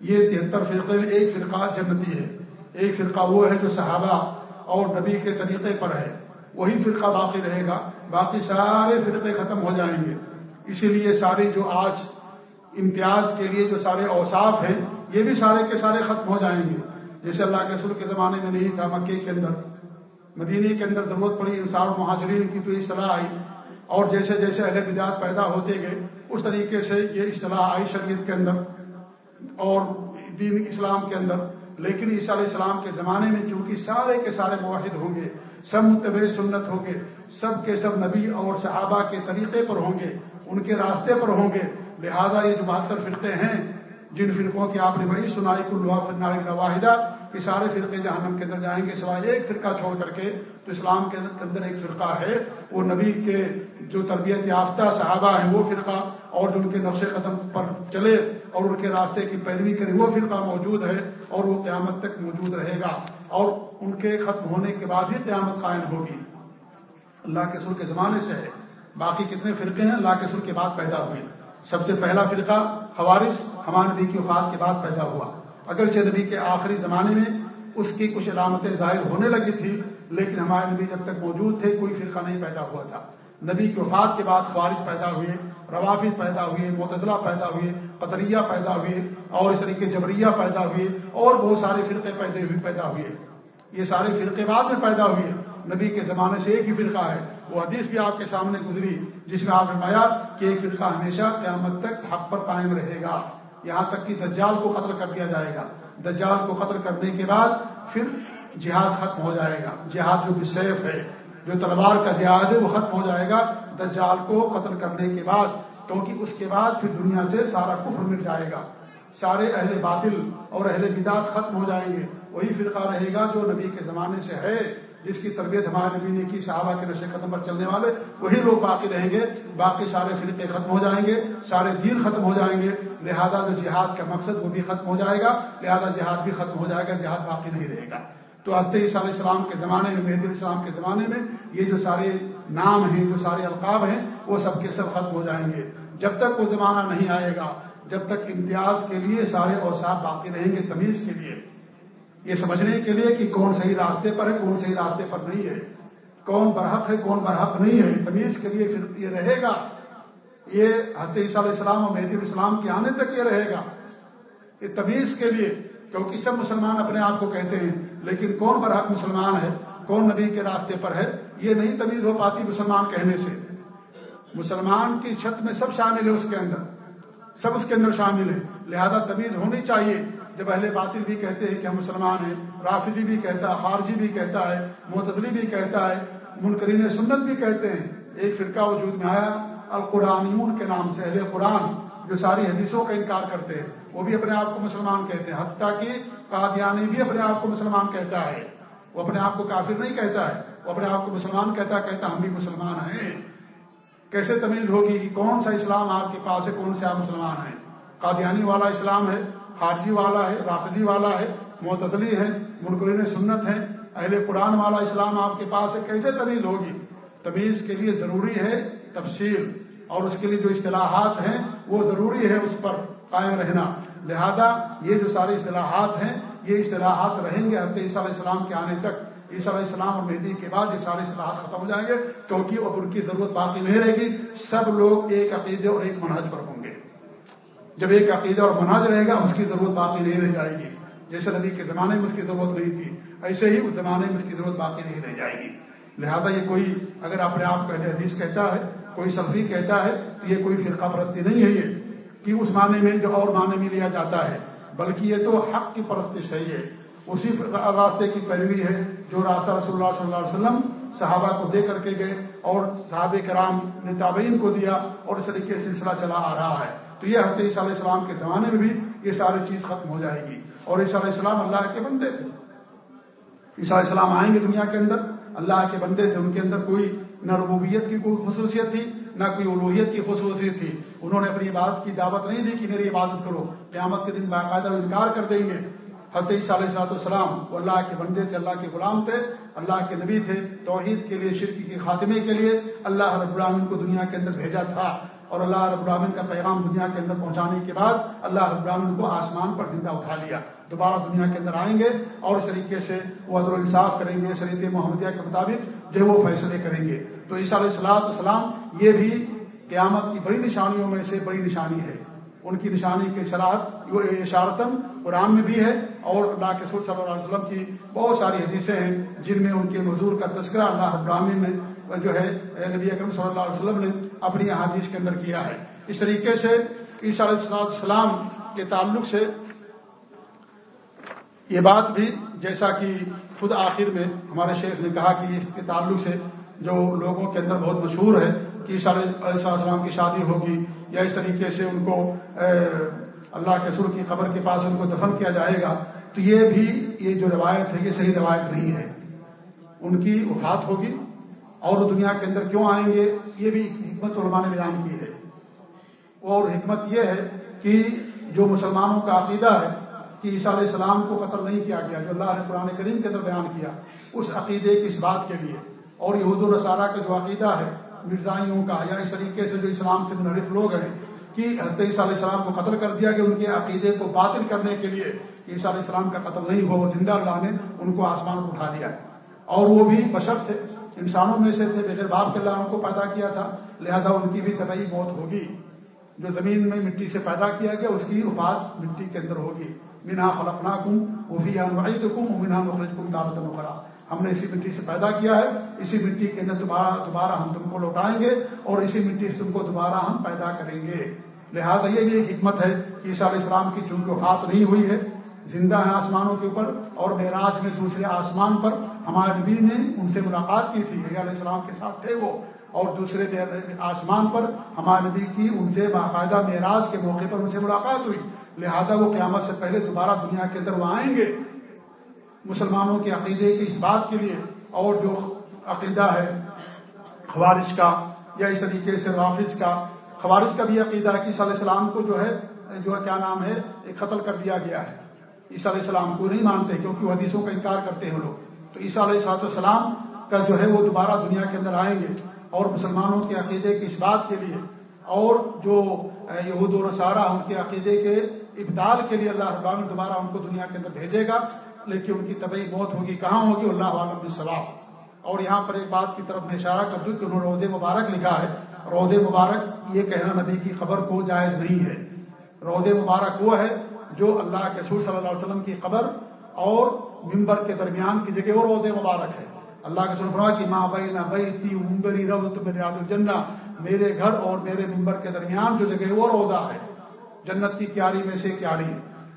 یہ تہتر فرقے میں ایک فرقہ جنتی ہے۔ ایک فرقہ وہ ہے جو صحابہ اور نبی کے طریقے پر ہے۔ وہی فرقہ باقی رہے گا۔ باقی سارے فرقے ختم ہو جائیں گے۔ اسی لیے سارے جو آج امتیاز کے لیے جو سارے اوصاف ہیں، یہ بھی سارے کے سارے ختم ہو جائیں گے۔ جیسے اللہ کے سر کے زمانے میں نہیں تھا، مکے کے اندر مدینے کے اندر ضرورت پڑی انسان مہاجرین کی تو اصطلاح آئی۔ اور جیسے جیسے اہل مزاج پیدا ہوتے گئے، اس طریقے سے یہ اصطلاح آئی شریعت کے اندر اور دین اسلام کے اندر۔ لیکن عیسیٰ علیہ السلام کے زمانے میں چونکہ سارے کے سارے معاہد ہوں گے، سب متبع سنت ہوں گے، سب کے سب نبی اور صحابہ کے طریقے پر ہوں گے، ان کے راستے پر ہوں گے، لہذا یہ جو بہتر فرقے ہیں، جن فرقوں کی آپ نے وہی سنائی، کل واحدہ کہ سارے فرقے جہنم کے اندر جائیں گے، سوائے ایک فرقہ چھوڑ کر کے تو اسلام کے اندر ایک فرقہ ہے، وہ نبی کے جو تربیت یافتہ صحابہ ہیں، وہ فرقہ اور جو ان کے نقش قدم پر چلے اور ان کے راستے کی پیروی کرے، وہ فرقہ موجود ہے اور وہ قیامت تک موجود رہے گا اور ان کے ختم ہونے کے بعد ہی قیامت قائم ہوگی۔ اللہ کے سر کے زمانے سے ہے۔ باقی کتنے فرقے ہیں، اللہ کے سر کے بعد پیدا ہوئے۔ سب سے پہلا فرقہ خوارش ہمارے نبی کی وفات کے بعد پیدا ہوا۔ اگرچہ نبی کے آخری زمانے میں اس کی کچھ علامتیں ظاہر ہونے لگی تھی لیکن ہمارے نبی جب تک موجود تھے، کوئی فرقہ نہیں پیدا ہوا تھا۔ نبی کی وفات کے بعد خوارج پیدا ہوئے روافی پیدا ہوئے متضلہ پیدا ہوئے، قطریہ پیدا ہوئے، اور اس طریقے جبریہ پیدا ہوئے، اور بہت سارے فرقے پیدا ہوئے پیدا ہوئے۔ یہ سارے فرقے بعد میں پیدا ہوئے۔ نبی کے زمانے سے ایک ہی فرقہ ہے۔ وہ حدیث بھی آپ کے سامنے گزری، جس میں آپ نے پایا کہ ایک فرقہ ہمیشہ قیامت تک حق پر قائم رہے گا۔ یہاں تک کہ دجال کو قتل کر دیا جائے گا۔ دجال کو قتل کرنے کے بعد پھر جہاد ختم ہو جائے گا۔ جہاد جو سیف ہے، جو تلوار کا جہاد ہے، وہ ختم ہو جائے گا۔ دجال کو قتل کرنے کے بعد، کیونکہ اس کے بعد پھر دنیا سے سارا کفر مل جائے گا۔ سارے اہل باطل اور اہل بداعت ختم ہو جائیں گے۔ وہی فرقہ رہے گا جو نبی کے زمانے سے ہے۔ جس کی تربیت ہمارے نبی نے کی، صحابہ کے نشے ختم پر چلنے والے، وہی لوگ باقی رہیں گے، باقی سارے فرقے ختم ہو جائیں گے، سارے دین ختم ہو جائیں گے۔ لہذا جو جہاد کا مقصد وہ بھی ختم ہو جائے گا، لہذا جہاد بھی ختم ہو جائے گا، جہاد باقی نہیں رہے گا۔ تو حضرت عیسیٰ علیہ السلام کے زمانے میں، مہدی السلام کے زمانے میں، یہ جو سارے نام ہیں، جو سارے القاب ہیں، وہ سب کے سب ختم ہو جائیں گے۔ جب تک وہ زمانہ نہیں آئے گا، جب تک امتیاز کے لیے سارے اوساف باقی رہیں گے، تمیز کے لیے۔ یہ سمجھنے کے لیے کہ کون صحیح راستے پر ہے، کون صحیح راستے پر نہیں ہے۔ کون برحق ہے، کون برحق نہیں ہے۔ تمیز کے لیے پھر یہ رہے گا۔ یہ حضرت عیسیٰ علیہ السلام اور مہدی السلام کے آنے تک یہ رہے گا۔ یہ تمیز کے لیے کیونکہ سب مسلمان اپنے آپ کو کہتے ہیں، لیکن کون برحق مسلمان ہے؟ کون نبی کے راستے پر ہے؟ یہ نہیں تمیز ہو پاتی مسلمان کہنے سے۔ مسلمان کی چھت میں سب شامل ہے اس کے اندر۔ سب اس کے اندر شامل ہے لہذا تمیز ہونی چاہیے۔ جب اہل باطل بھی کہتے ہیں کہ ہم مسلمان ہیں، رافضی بھی کہتا ہے خارجی بھی کہتا ہے، معتدلی بھی کہتا ہے، منکرین سنت بھی کہتے ہیں۔ ایک فرقہ وجود میں آیا القرآن کے نام سے اہل قرآن، جو ساری حدیثوں کا انکار کرتے ہیں۔ وہ بھی اپنے آپ کو مسلمان کہتے ہیں، حتیٰ کہ قادیانی بھی اپنے آپ کو مسلمان کہتا ہے۔ وہ اپنے آپ کو کافر نہیں کہتا ہے، وہ اپنے آپ کو مسلمان کہتا ہے کہتا ہم بھی مسلمان ہیں۔ کیسے تمیز ہوگی کہ کون سا اسلام آپ کے پاس ہے، کون سے آپ مسلمان ہیں؟ قادیانی والا اسلام ہے خارجی والا ہے، رافضی والا ہے معتدلی ہے، منکرین سنت ہے اہل قرآن والا اسلام آپ کے پاس ہے، کیسے تمیز ہوگی؟ تمیز کے لیے ضروری ہے تفصیل، اور اس کے لیے جو اصطلاحات ہیں وہ ضروری ہے اس پر قائم رہنا۔ لہذا یہ جو سارے اصطلاحات ہیں، یہ اصطلاحات رہیں گے حضرت عیسیٰ علیہ السلام کے آنے تک۔ عیسیٰ علیہ السلام اور مہدی کے بعد یہ سارے اصطلاحات ختم ہو جائیں گے۔ کیونکہ اب ان کی ضرورت باقی نہیں رہے گی۔ سب لوگ ایک عقیدے اور ایک منہج پر ہوں جب ایک عقیدہ اور منہج رہے گا، اس کی ضرورت باقی نہیں رہ جائے گی۔ جیسے نبی کے زمانے میں اس کی ضرورت نہیں تھی، ایسے ہی اس زمانے میں اس کی ضرورت باقی نہیں رہ جائے گی۔ لہذا یہ کوئی، اگر اپنے آپ کو حدیث کہتا ہے، کوئی سبزی کہتا ہے، تو یہ کوئی فرقہ پرستی نہیں ہے یہ، کہ اس معنی میں جو اور معنی میں لیا جاتا ہے۔ بلکہ یہ تو حق کی پرست ہے یہ۔ اسی راستے کی پیروی ہے جو راستہ رسول اللہ صلی اللہ علیہ وسلم صحابہ کو دے کر کے گئے اور صحابہ کرام نے تابعین کو دیا اور اس طریقے سے سلسلہ چلا آ رہا ہے۔ تو یہ حضرت عیسیٰ علیہ السلام کے زمانے میں بھی یہ ساری چیز ختم ہو جائے گی۔ اور عیسیٰ علیہ السلام اللہ کے بندے تھے۔ عیسیٰ علیہ السلام آئیں گے دنیا کے اندر۔ اللہ کے بندے تھے۔ ان کے اندر کوئی نہ ربوبیت کی کوئی خصوصیت تھی، نہ کوئی الوحیت کی خصوصیت تھی۔ انہوں نے اپنی عبادت کی دعوت نہیں دی کہ میری عبادت کرو۔ قیامت کے دن باقاعدہ انکار کر دیں گے۔ حضرت عیسیٰ علیہ صلاحت السلام وہ اللہ کے بندے تھے، اللہ کے غلام تھے، اللہ کے نبی تھے۔ توحید کے لیے، شرک کے خاتمے کے لیے اللہ رب العالمین کو دنیا کے اندر بھیجا تھا۔ اور اللہ رب العالمین کا پیغام دنیا کے اندر پہنچانے کے بعد اللہ رب العالمین کو آسمان پر زندہ اٹھا لیا۔ دوبارہ دنیا کے اندر آئیں گے اور اس طریقے سے وہ ادر الصاف کریں گے، شریعت محمدیہ کے مطابق جو وہ فیصلے کریں گے۔ تو عیسیٰ علیہ السلاط السلام یہ بھی قیامت کی بڑی نشانیوں میں سے بڑی نشانی ہے۔ ان کی نشانی کی شراحت وہ اشارتم قرآن میں بھی ہے اور اللہ کے سر صلی اللہ علیہ وسلم کی بہت ساری حدیثیں ہیں جن میں ان کے حضور کا تذکرہ اللہ ابراہین میں جو ہے نبی اکرم صلی اللہ علیہ وسلم نے اپنی احادیث کے اندر کیا ہے۔ اس طریقے سے عیسیٰ علیہ السلام کے تعلق سے یہ بات بھی جیسا کہ خود آخر میں ہمارے شیخ نے کہا کہ اس کے تعلق سے جو لوگوں کے اندر بہت مشہور ہے کہ عیسیٰ علیہ السلام کی شادی ہوگی یا اس طریقے سے ان کو اللہ کے سر کی خبر کے پاس ان کو دفن کیا جائے گا، تو یہ بھی، یہ جو روایت ہے، یہ صحیح روایت نہیں ہے۔ ان کی وفات ہوگی اور دنیا کے اندر کیوں آئیں گے؟ یہ بھی حکمت علماء نے بیان کی ہے۔ اور حکمت یہ ہے کہ جو مسلمانوں کا عقیدہ ہے کہ عیسیٰ علیہ السلام کو قتل نہیں کیا گیا، جو اللہ نے قرآن کریم کے اندر بیان کیا، اس عقیدے کی اس بات کے لیے۔ اور یہود الرسارہ کا جو عقیدہ ہے، مرزائیوں کا، یا اس طریقے سے جو اسلام سے منحرف لوگ ہیں، کہ حضرت عیسیٰ علیہ السلام کو قتل کر دیا کہ ان کے عقیدے کو باطل کرنے کے لیے عیسیٰ علیہ السلام کا قتل نہیں ہوا، وہ زندہ اللہ نے ان کو آسمان کو اٹھا دیا اور وہ بھی بشر تھے۔ انسانوں میں سے تھے، بغیر باپ کے اللہ ان کو پیدا کیا تھا، لہذا ان کی بھی طبعی موت ہوگی۔ جو زمین میں مٹی سے پیدا کیا گیا، اس کی وفات مٹی کے اندر ہوگی۔ مینا فلقنا کم وہ بھی کم مینا مخرج کم دعوت مقرا ہم نے اسی مٹی سے پیدا کیا ہے، اسی مٹی کے اندر دوبارہ دوبارہ ہم تم کو لوٹائیں گے اور اسی مٹی سے تم کو دوبارہ ہم پیدا کریں گے۔ لہٰذا یہ بھی ایک حکمت ہے کہ عیسیٰ علیہ السلام کی چونکہ وفات نہیں ہوئی ہے۔ زندہ ہے آسمانوں کے اوپر اور معراج میں دوسرے آسمان پر ہمارے نبی نے ان سے ملاقات کی تھی علیہ السلام کے ساتھ تھے وہ، اور دوسرے آسمان پر ہمارے نبی کی ان سے باقاعدہ معراج کے موقع پر ان سے ملاقات ہوئی۔ لہذا وہ قیامت سے پہلے دوبارہ دنیا کے اندر وہ آئیں گے مسلمانوں کے عقیدے کی اس بات کے لیے، اور جو عقیدہ ہے خوارش کا یا اس طریقے سے رافظ کا خوارش کا بھی عقیدہ ہے کہ علیہ السلام کو جو ہے جو ہے کیا نام ہے قتل کر دیا گیا ہے۔ عیسیٰ علیہ السلام کو نہیں مانتے کیونکہ وہ حدیثوں کا انکار کرتے ہیں لوگ۔ تو عیسیٰ علیہ صاحب السلام کا جو ہے وہ دوبارہ دنیا کے اندر آئیں گے اور مسلمانوں کے عقیدے کی اس بات کے لیے اور جو یہود و رسارہ ان کے عقیدے کے ابدال کے لیے اللہ ربان دوبارہ ان کو دنیا کے اندر بھیجے گا، لیکن ان کی طبی موت ہوگی۔ کہاں ہوگی؟ اللہ عالم ثواب اور یہاں پر ایک بات کی طرف میں اشارہ کر دوں کہ انہوں نے رود مبارک لکھا ہے رود مبارک یہ کہنا نبی کی خبر کو جائز نہیں ہے۔ رود مبارک وہ ہے جو اللہ کے سور صلی اللہ علیہ وسلم کی خبر اور ممبر کے درمیان کی جگہ وہ رود مبارک ہے اللہ کے سرفرا کی ماں بئی نہ بئی تھی ممبری رو میرے الجنہ، میرے گھر اور میرے ممبر کے درمیان جو جگہ وہ روزہ ہے۔ جنت کی کیاری میں سے کیاری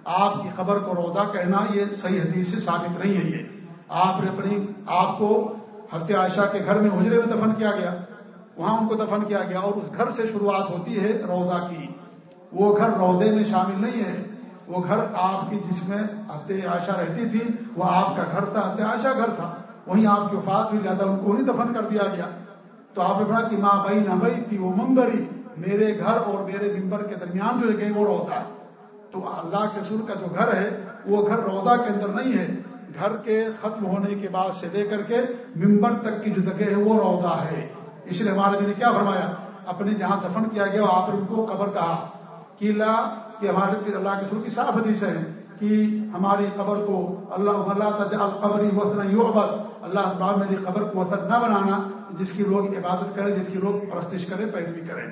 آپ کی خبر کو روزہ کہنا یہ صحیح حدیث سے ثابت نہیں ہے یہ۔ آپ نے اپنی آپ کو حضرت عائشہ کے گھر میں حجرے میں دفن کیا گیا۔ وہاں ان کو دفن کیا گیا اور اس گھر سے شروعات ہوتی ہے روزہ کی۔ وہ گھر روزے میں شامل نہیں ہے۔ وہ گھر آپ کی جس میں حضرت عائشہ رہتی تھی، وہ آپ کا گھر تھا حضرت عائشہ گھر تھا۔ وہیں آپ کی وفات ہوئی لہٰذا ان کو نہیں دفن کر دیا گیا۔ تو آپ نے پڑھا کہ ماں بئی نہ بئی تھی وہ ممبری میرے گھر اور میرے ممبر کے درمیان جو گئی وہ روزہ ہے۔ تو اللہ کے سر کا جو گھر ہے، وہ گھر روزہ کے اندر نہیں ہے۔ گھر کے ختم ہونے کے بعد سے لے کر کے ممبر تک کی جو جگہ ہے، وہ روزہ ہے۔ اس لیے ہمارے نے کیا فرمایا؟ اپنے جہاں دفن کیا گیا وہاں پر ان کو قبر کہا۔ قلعہ کہ ہمارے اللہ کے سر کی صاف حدیث ہے کہ ہماری قبر کو اللہ اللہ قبری وطن یوبت اللہ اقبال میری قبر کو وطن نہ بنانا، جس کی لوگ عبادت کریں، جس کی لوگ پرستش کریں، پیروی کریں۔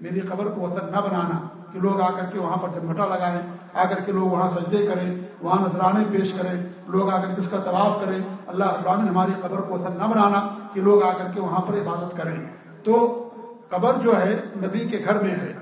میری قبر کو وطن نہ بنانا، کہ لوگ آ کر کے وہاں پر جمٹا لگائیں، آ کر کے لوگ وہاں سجدے کریں، وہاں نذرانے پیش کریں، لوگ آ کر کے اس کا طواف کریں۔ اللہ اقبال نے ہماری قبر کو وطن نہ بنانا، کہ لوگ آ کر کے وہاں پر عبادت کریں۔ تو قبر جو ہے نبی کے گھر میں ہے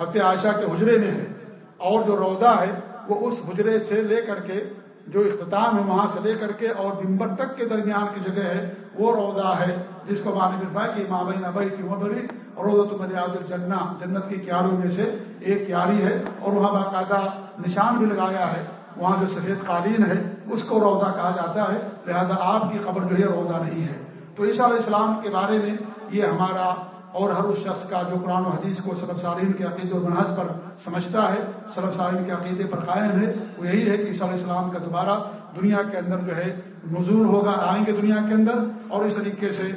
حت عائشہ کے حجرے میں ہے۔ اور جو روزہ ہے وہ اس حجرے سے لے کر کے جو اختتام ہے وہاں سے لے کر کے اور دمبر تک کے درمیان کی جگہ ہے، وہ روزہ ہے جس کو مانے کہ ماں بہن ابئی کی مبری روزہ تو مریاض الجنہ، جنت کی کیاریوں میں سے ایک کیاری ہے اور وہاں باقاعدہ نشان بھی لگایا ہے۔ وہاں جو سفید قالین ہے، اس کو روزہ کہا جاتا ہے، لہذا آپ کی قبر جو ہے روزہ نہیں ہے۔ تو عیسیٰ علیہ السلام کے بارے میں یہ ہمارا اور ہر اس شخص کا جو قرآن و حدیث کو سلب سارین کے عقید و منحج پر سمجھتا ہے سلب سارین کے عقیدے پر قائم ہے، وہ یہی ہے کہ عیسیٰ علیہ السلام کا دوبارہ دنیا کے اندر جو ہے نزول ہوگا، آئیں گے دنیا کے اندر اور اس طریقے سے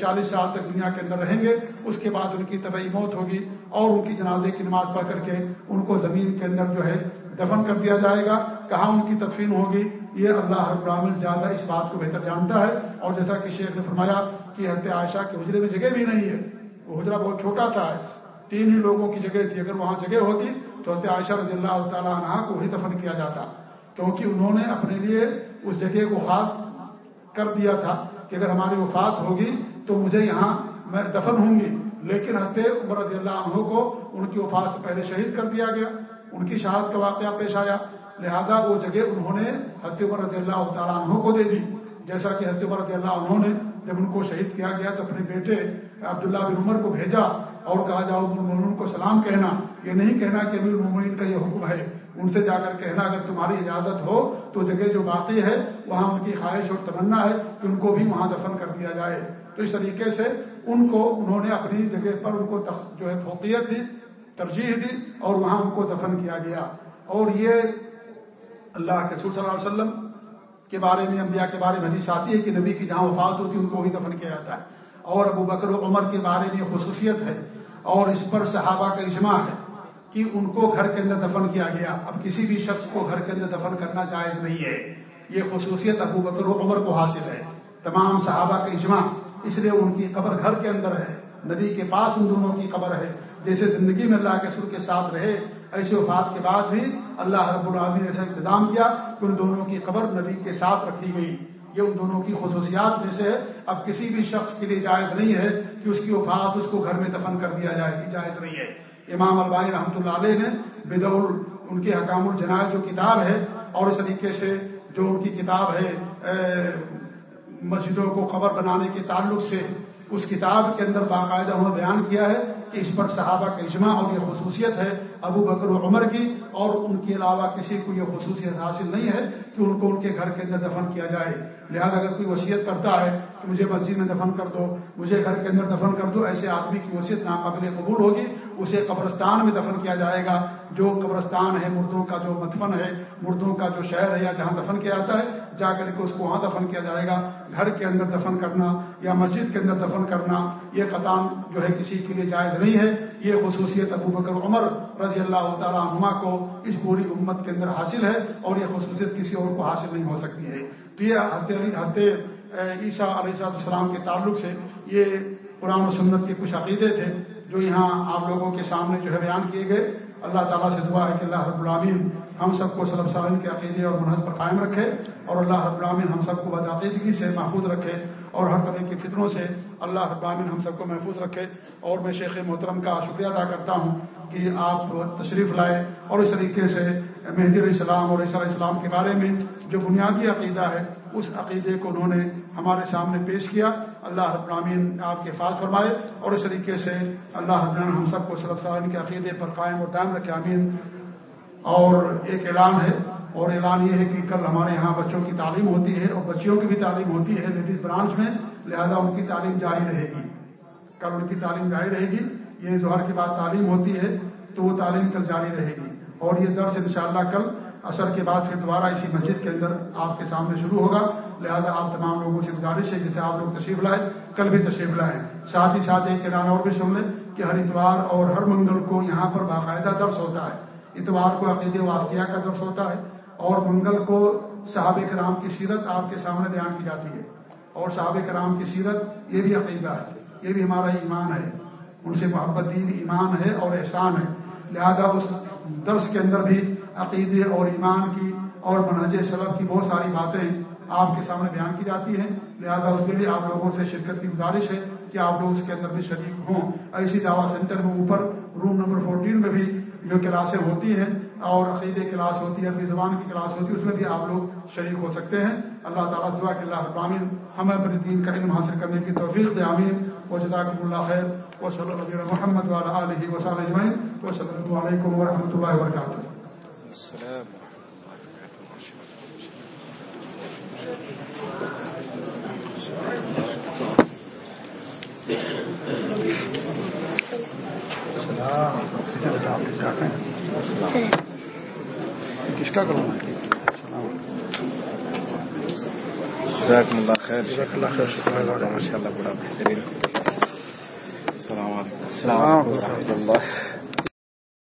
چالیس سال تک دنیا کے اندر رہیں گے، اس کے بعد ان کی طبعی موت ہوگی اور ان کی جنازے کی نماز پڑھ کر کے ان کو زمین کے اندر جو ہے دفن کر دیا جائے گا۔ کہاں ان کی تدفین ہوگی؟ یہ اللہ ابراہین زیادہ اس بات کو بہتر جانتا ہے اور جیسا کہ شیخ نے فرمایا کہ حضرت عائشہ کے حجرے میں جگہ بھی نہیں ہے۔ وہ حجرہ بہت چھوٹا سا ہے تین ہی لوگوں کی جگہ تھی، اگر وہاں جگہ ہوتی تو حضرت عائشہ رضی اللہ تعالیٰ عنہ کو وہی دفن کیا جاتا۔ کیونکہ انہوں نے اپنے لیے اس جگہ کو خاص کر دیا تھا کہ اگر ہماری وفات ہوگی تو مجھے یہاں میں دفن ہوں گی۔ لیکن ہنستے عمر رضی اللہ عنہ کو ان کی وفات سے پہلے شہید کر دیا گیا، ان کی شہادت کا واقعہ پیش آیا۔ لہذا وہ جگہ انہوں نے حضرت عمر رضی اللہ تعالیٰ عنہ کو دے دی۔ جیسا کہ حضرت عمر رضی اللہ عنہ نے جب ان کو شہید کیا گیا تو اپنے بیٹے عبداللہ بن عمر کو بھیجا اور کہا جاؤ المومن کو سلام کہنا، یہ نہیں کہنا کہ امیر المومن کا یہ حکم ہے۔ ان سے جا کر کہنا، اگر تمہاری اجازت ہو تو جگہ جو باقی ہے، وہاں ان کی خواہش اور تمنا ہے کہ ان کو بھی وہاں دفن کر دیا جائے۔ تو اس طریقے سے ان کو، انہوں نے اپنی جگہ پر ان کو جو ہے، فوقیت دی، ترجیح دی اور وہاں ان کو دفن کیا گیا۔ اور یہ اللہ کے صلی اللہ علیہ وسلم کے بارے میں، انبیاء کے بارے میں حدیث آتی ہے کہ نبی کی جہاں وفات ہوتی ہے، ان کو ہی دفن کیا جاتا ہے۔ اور ابو بکر و عمر کے بارے میں خصوصیت ہے اور اس پر صحابہ کا اجماع ہے کہ ان کو گھر کے اندر دفن کیا گیا۔ اب کسی بھی شخص کو گھر کے اندر دفن کرنا جائز نہیں ہے۔ یہ خصوصیت ابو بکر و عمر کو حاصل ہے۔ تمام صحابہ کا اجماع اس لیے ان کی قبر گھر کے اندر ہے۔ ندی کے پاس ان دونوں کی قبر ہے۔ جیسے زندگی میں اللہ کے سر کے ساتھ رہے ایسے وفات کے بعد بھی اللہ رب العالمین نے ایسا انتظام کیا کہ ان دونوں کی قبر نبی کے ساتھ رکھی گئی۔ یہ ان دونوں کی خصوصیات میں سے ہے۔ اب کسی بھی شخص کے لیے جائز نہیں ہے کہ اس کی وفات اس کو گھر میں دفن کر دیا جائے گی جائز نہیں ہے۔ امام البانی رحمۃ اللہ علیہ نے بدول ان کی حکام الجناز جو کتاب ہے اور اس طریقے سے جو ان کی کتاب ہے مسجدوں کو قبر بنانے کے تعلق سے اس کتاب کے اندر باقاعدہ انہوں نے بیان کیا ہے کہ اس پر صحابہ کا اجماع اور یہ خصوصیت ہے ابو بکر و عمر کی۔ اور ان کے علاوہ کسی کو یہ خصوصیت حاصل نہیں ہے کہ ان کو ان کے گھر کے اندر دفن کیا جائے۔ لہٰذا اگر کوئی وصیت کرتا ہے کہ مجھے مسجد میں دفن کر دو، مجھے گھر کے اندر دفن کر دو، ایسے آدمی کی وصیت ناقابل قبول ہوگی، اسے قبرستان میں دفن کیا جائے گا۔ جو قبرستان ہے، مردوں کا جو مدفن ہے، مردوں کا جو شہر ہے یا جہاں دفن کیا جاتا ہے، جا کر کے اس کو وہاں دفن کیا جائے گا۔ گھر کے اندر دفن کرنا یا مسجد کے اندر دفن کرنا، یہ قطام جو ہے کسی کے لیے جائز نہیں ہے۔ یہ خصوصیت ابو بکر عمر رضی اللہ تعالیٰ عنہ کو اس پوری امت کے اندر حاصل ہے اور یہ خصوصیت کسی اور کو حاصل نہیں ہو سکتی ہے۔ تو یہ حضرت عیسیٰ علیہ السلام کے تعلق سے یہ قرآن و سنت کے کچھ عقیدے تھے جو یہاں آپ لوگوں کے سامنے جو ہے بیان کیے گئے۔ اللہ تعالیٰ سے دعا ہے کہ اللہ رب العامین ہم سب کو صلب سالم کے عقیدے اور منحص پر قائم رکھے اور اللہ رب العامین ہم سب کو بدعقیدگی سے محفوظ رکھے اور ہر طرح کی فطروں سے اللہ رب العامین ہم سب کو محفوظ رکھے اور میں شیخ محترم کا شکریہ ادا کرتا ہوں کہ آپ تشریف لائے اور اس طریقے سے مہدی علیہ السلام اور عیسیٰ علیہ السلام کے بارے میں جو بنیادی عقیدہ ہے، اس عقیدے کو انہوں نے ہمارے سامنے پیش کیا۔ اللہ رب العامین آپ کے فاض فرمائے اور اس طریقے سے اللہ رب ہم سب کو صرف سالم کے عقیدے پر قائم اور قائم رکھے امین اور ایک اعلان ہے، اور اعلان یہ ہے کہ کل ہمارے یہاں بچوں کی تعلیم ہوتی ہے، اور بچیوں کی بھی تعلیم ہوتی ہے لیڈیز برانچ میں، لہذا ان کی تعلیم جاری رہے گی۔ کل ان کی تعلیم جاری رہے گی، یہ ظہر کے بعد تعلیم ہوتی ہے، تو وہ تعلیم کل جاری رہے گی۔ اور یہ درس انشاءاللہ کل اثر کے بعد پھر دوبارہ اسی مسجد کے اندر آپ کے سامنے شروع ہوگا۔ لہذا آپ تمام لوگوں سے گزارش ہے جسے آپ لوگ تشریف لائے، کل بھی تشریف لائیں ساتھ ہی ساتھ ایک اعلان اور بھی سن لیں کہ ہر اتوار اور ہر منگل کو یہاں پر باقاعدہ درس ہوتا ہے۔ اتوار کو عقید واسطیہ کا درس ہوتا ہے اور منگل کو صحاب کرام کی سیرت آپ کے سامنے بیان کی جاتی ہے اور صحاب کرام کی سیرت یہ بھی عقیدہ ہے، یہ بھی ہمارا ایمان ہے۔ ان سے محبت دین ایمان ہے اور احسان ہے۔ لہذا اس درس کے اندر بھی عقیدے اور ایمان کی اور منہج سلب کی بہت ساری باتیں آپ کے سامنے بیان کی جاتی ہیں۔ لہذا اس کے لیے آپ لوگوں سے شرکت کی گزارش ہے کہ آپ لوگ اس کے اندر بھی شریک ہوں۔ ایسی دعوی سینٹر میں اوپر، روم نمبر فورٹین میں بھی جو کلاسیں ہوتی ہیں اور عقید کلاس ہوتی ہے عربی زبان کی کلاس ہوتی ہے اس میں بھی آپ لوگ شریک ہو سکتے ہیں۔ اللہ تعالیٰ دعا کہ اللہ ابامین ہمیں اپنے دین کا علم حاصل کرنے کی توفیق دے امین و جزاک اللہ خیر۔ و صلی اللہ محمد والا علیہ وسلم اجمعین۔ و صلی اللہ علیکم و رحمۃ اللہ وبرکاتہ۔ Thank you. کس کا اللہ خیر. جزاک اللہ خیر ماشاء اللہ بڑا بہترین. السلام علیکم. السلام علیکم. و رحمۃ اللہ.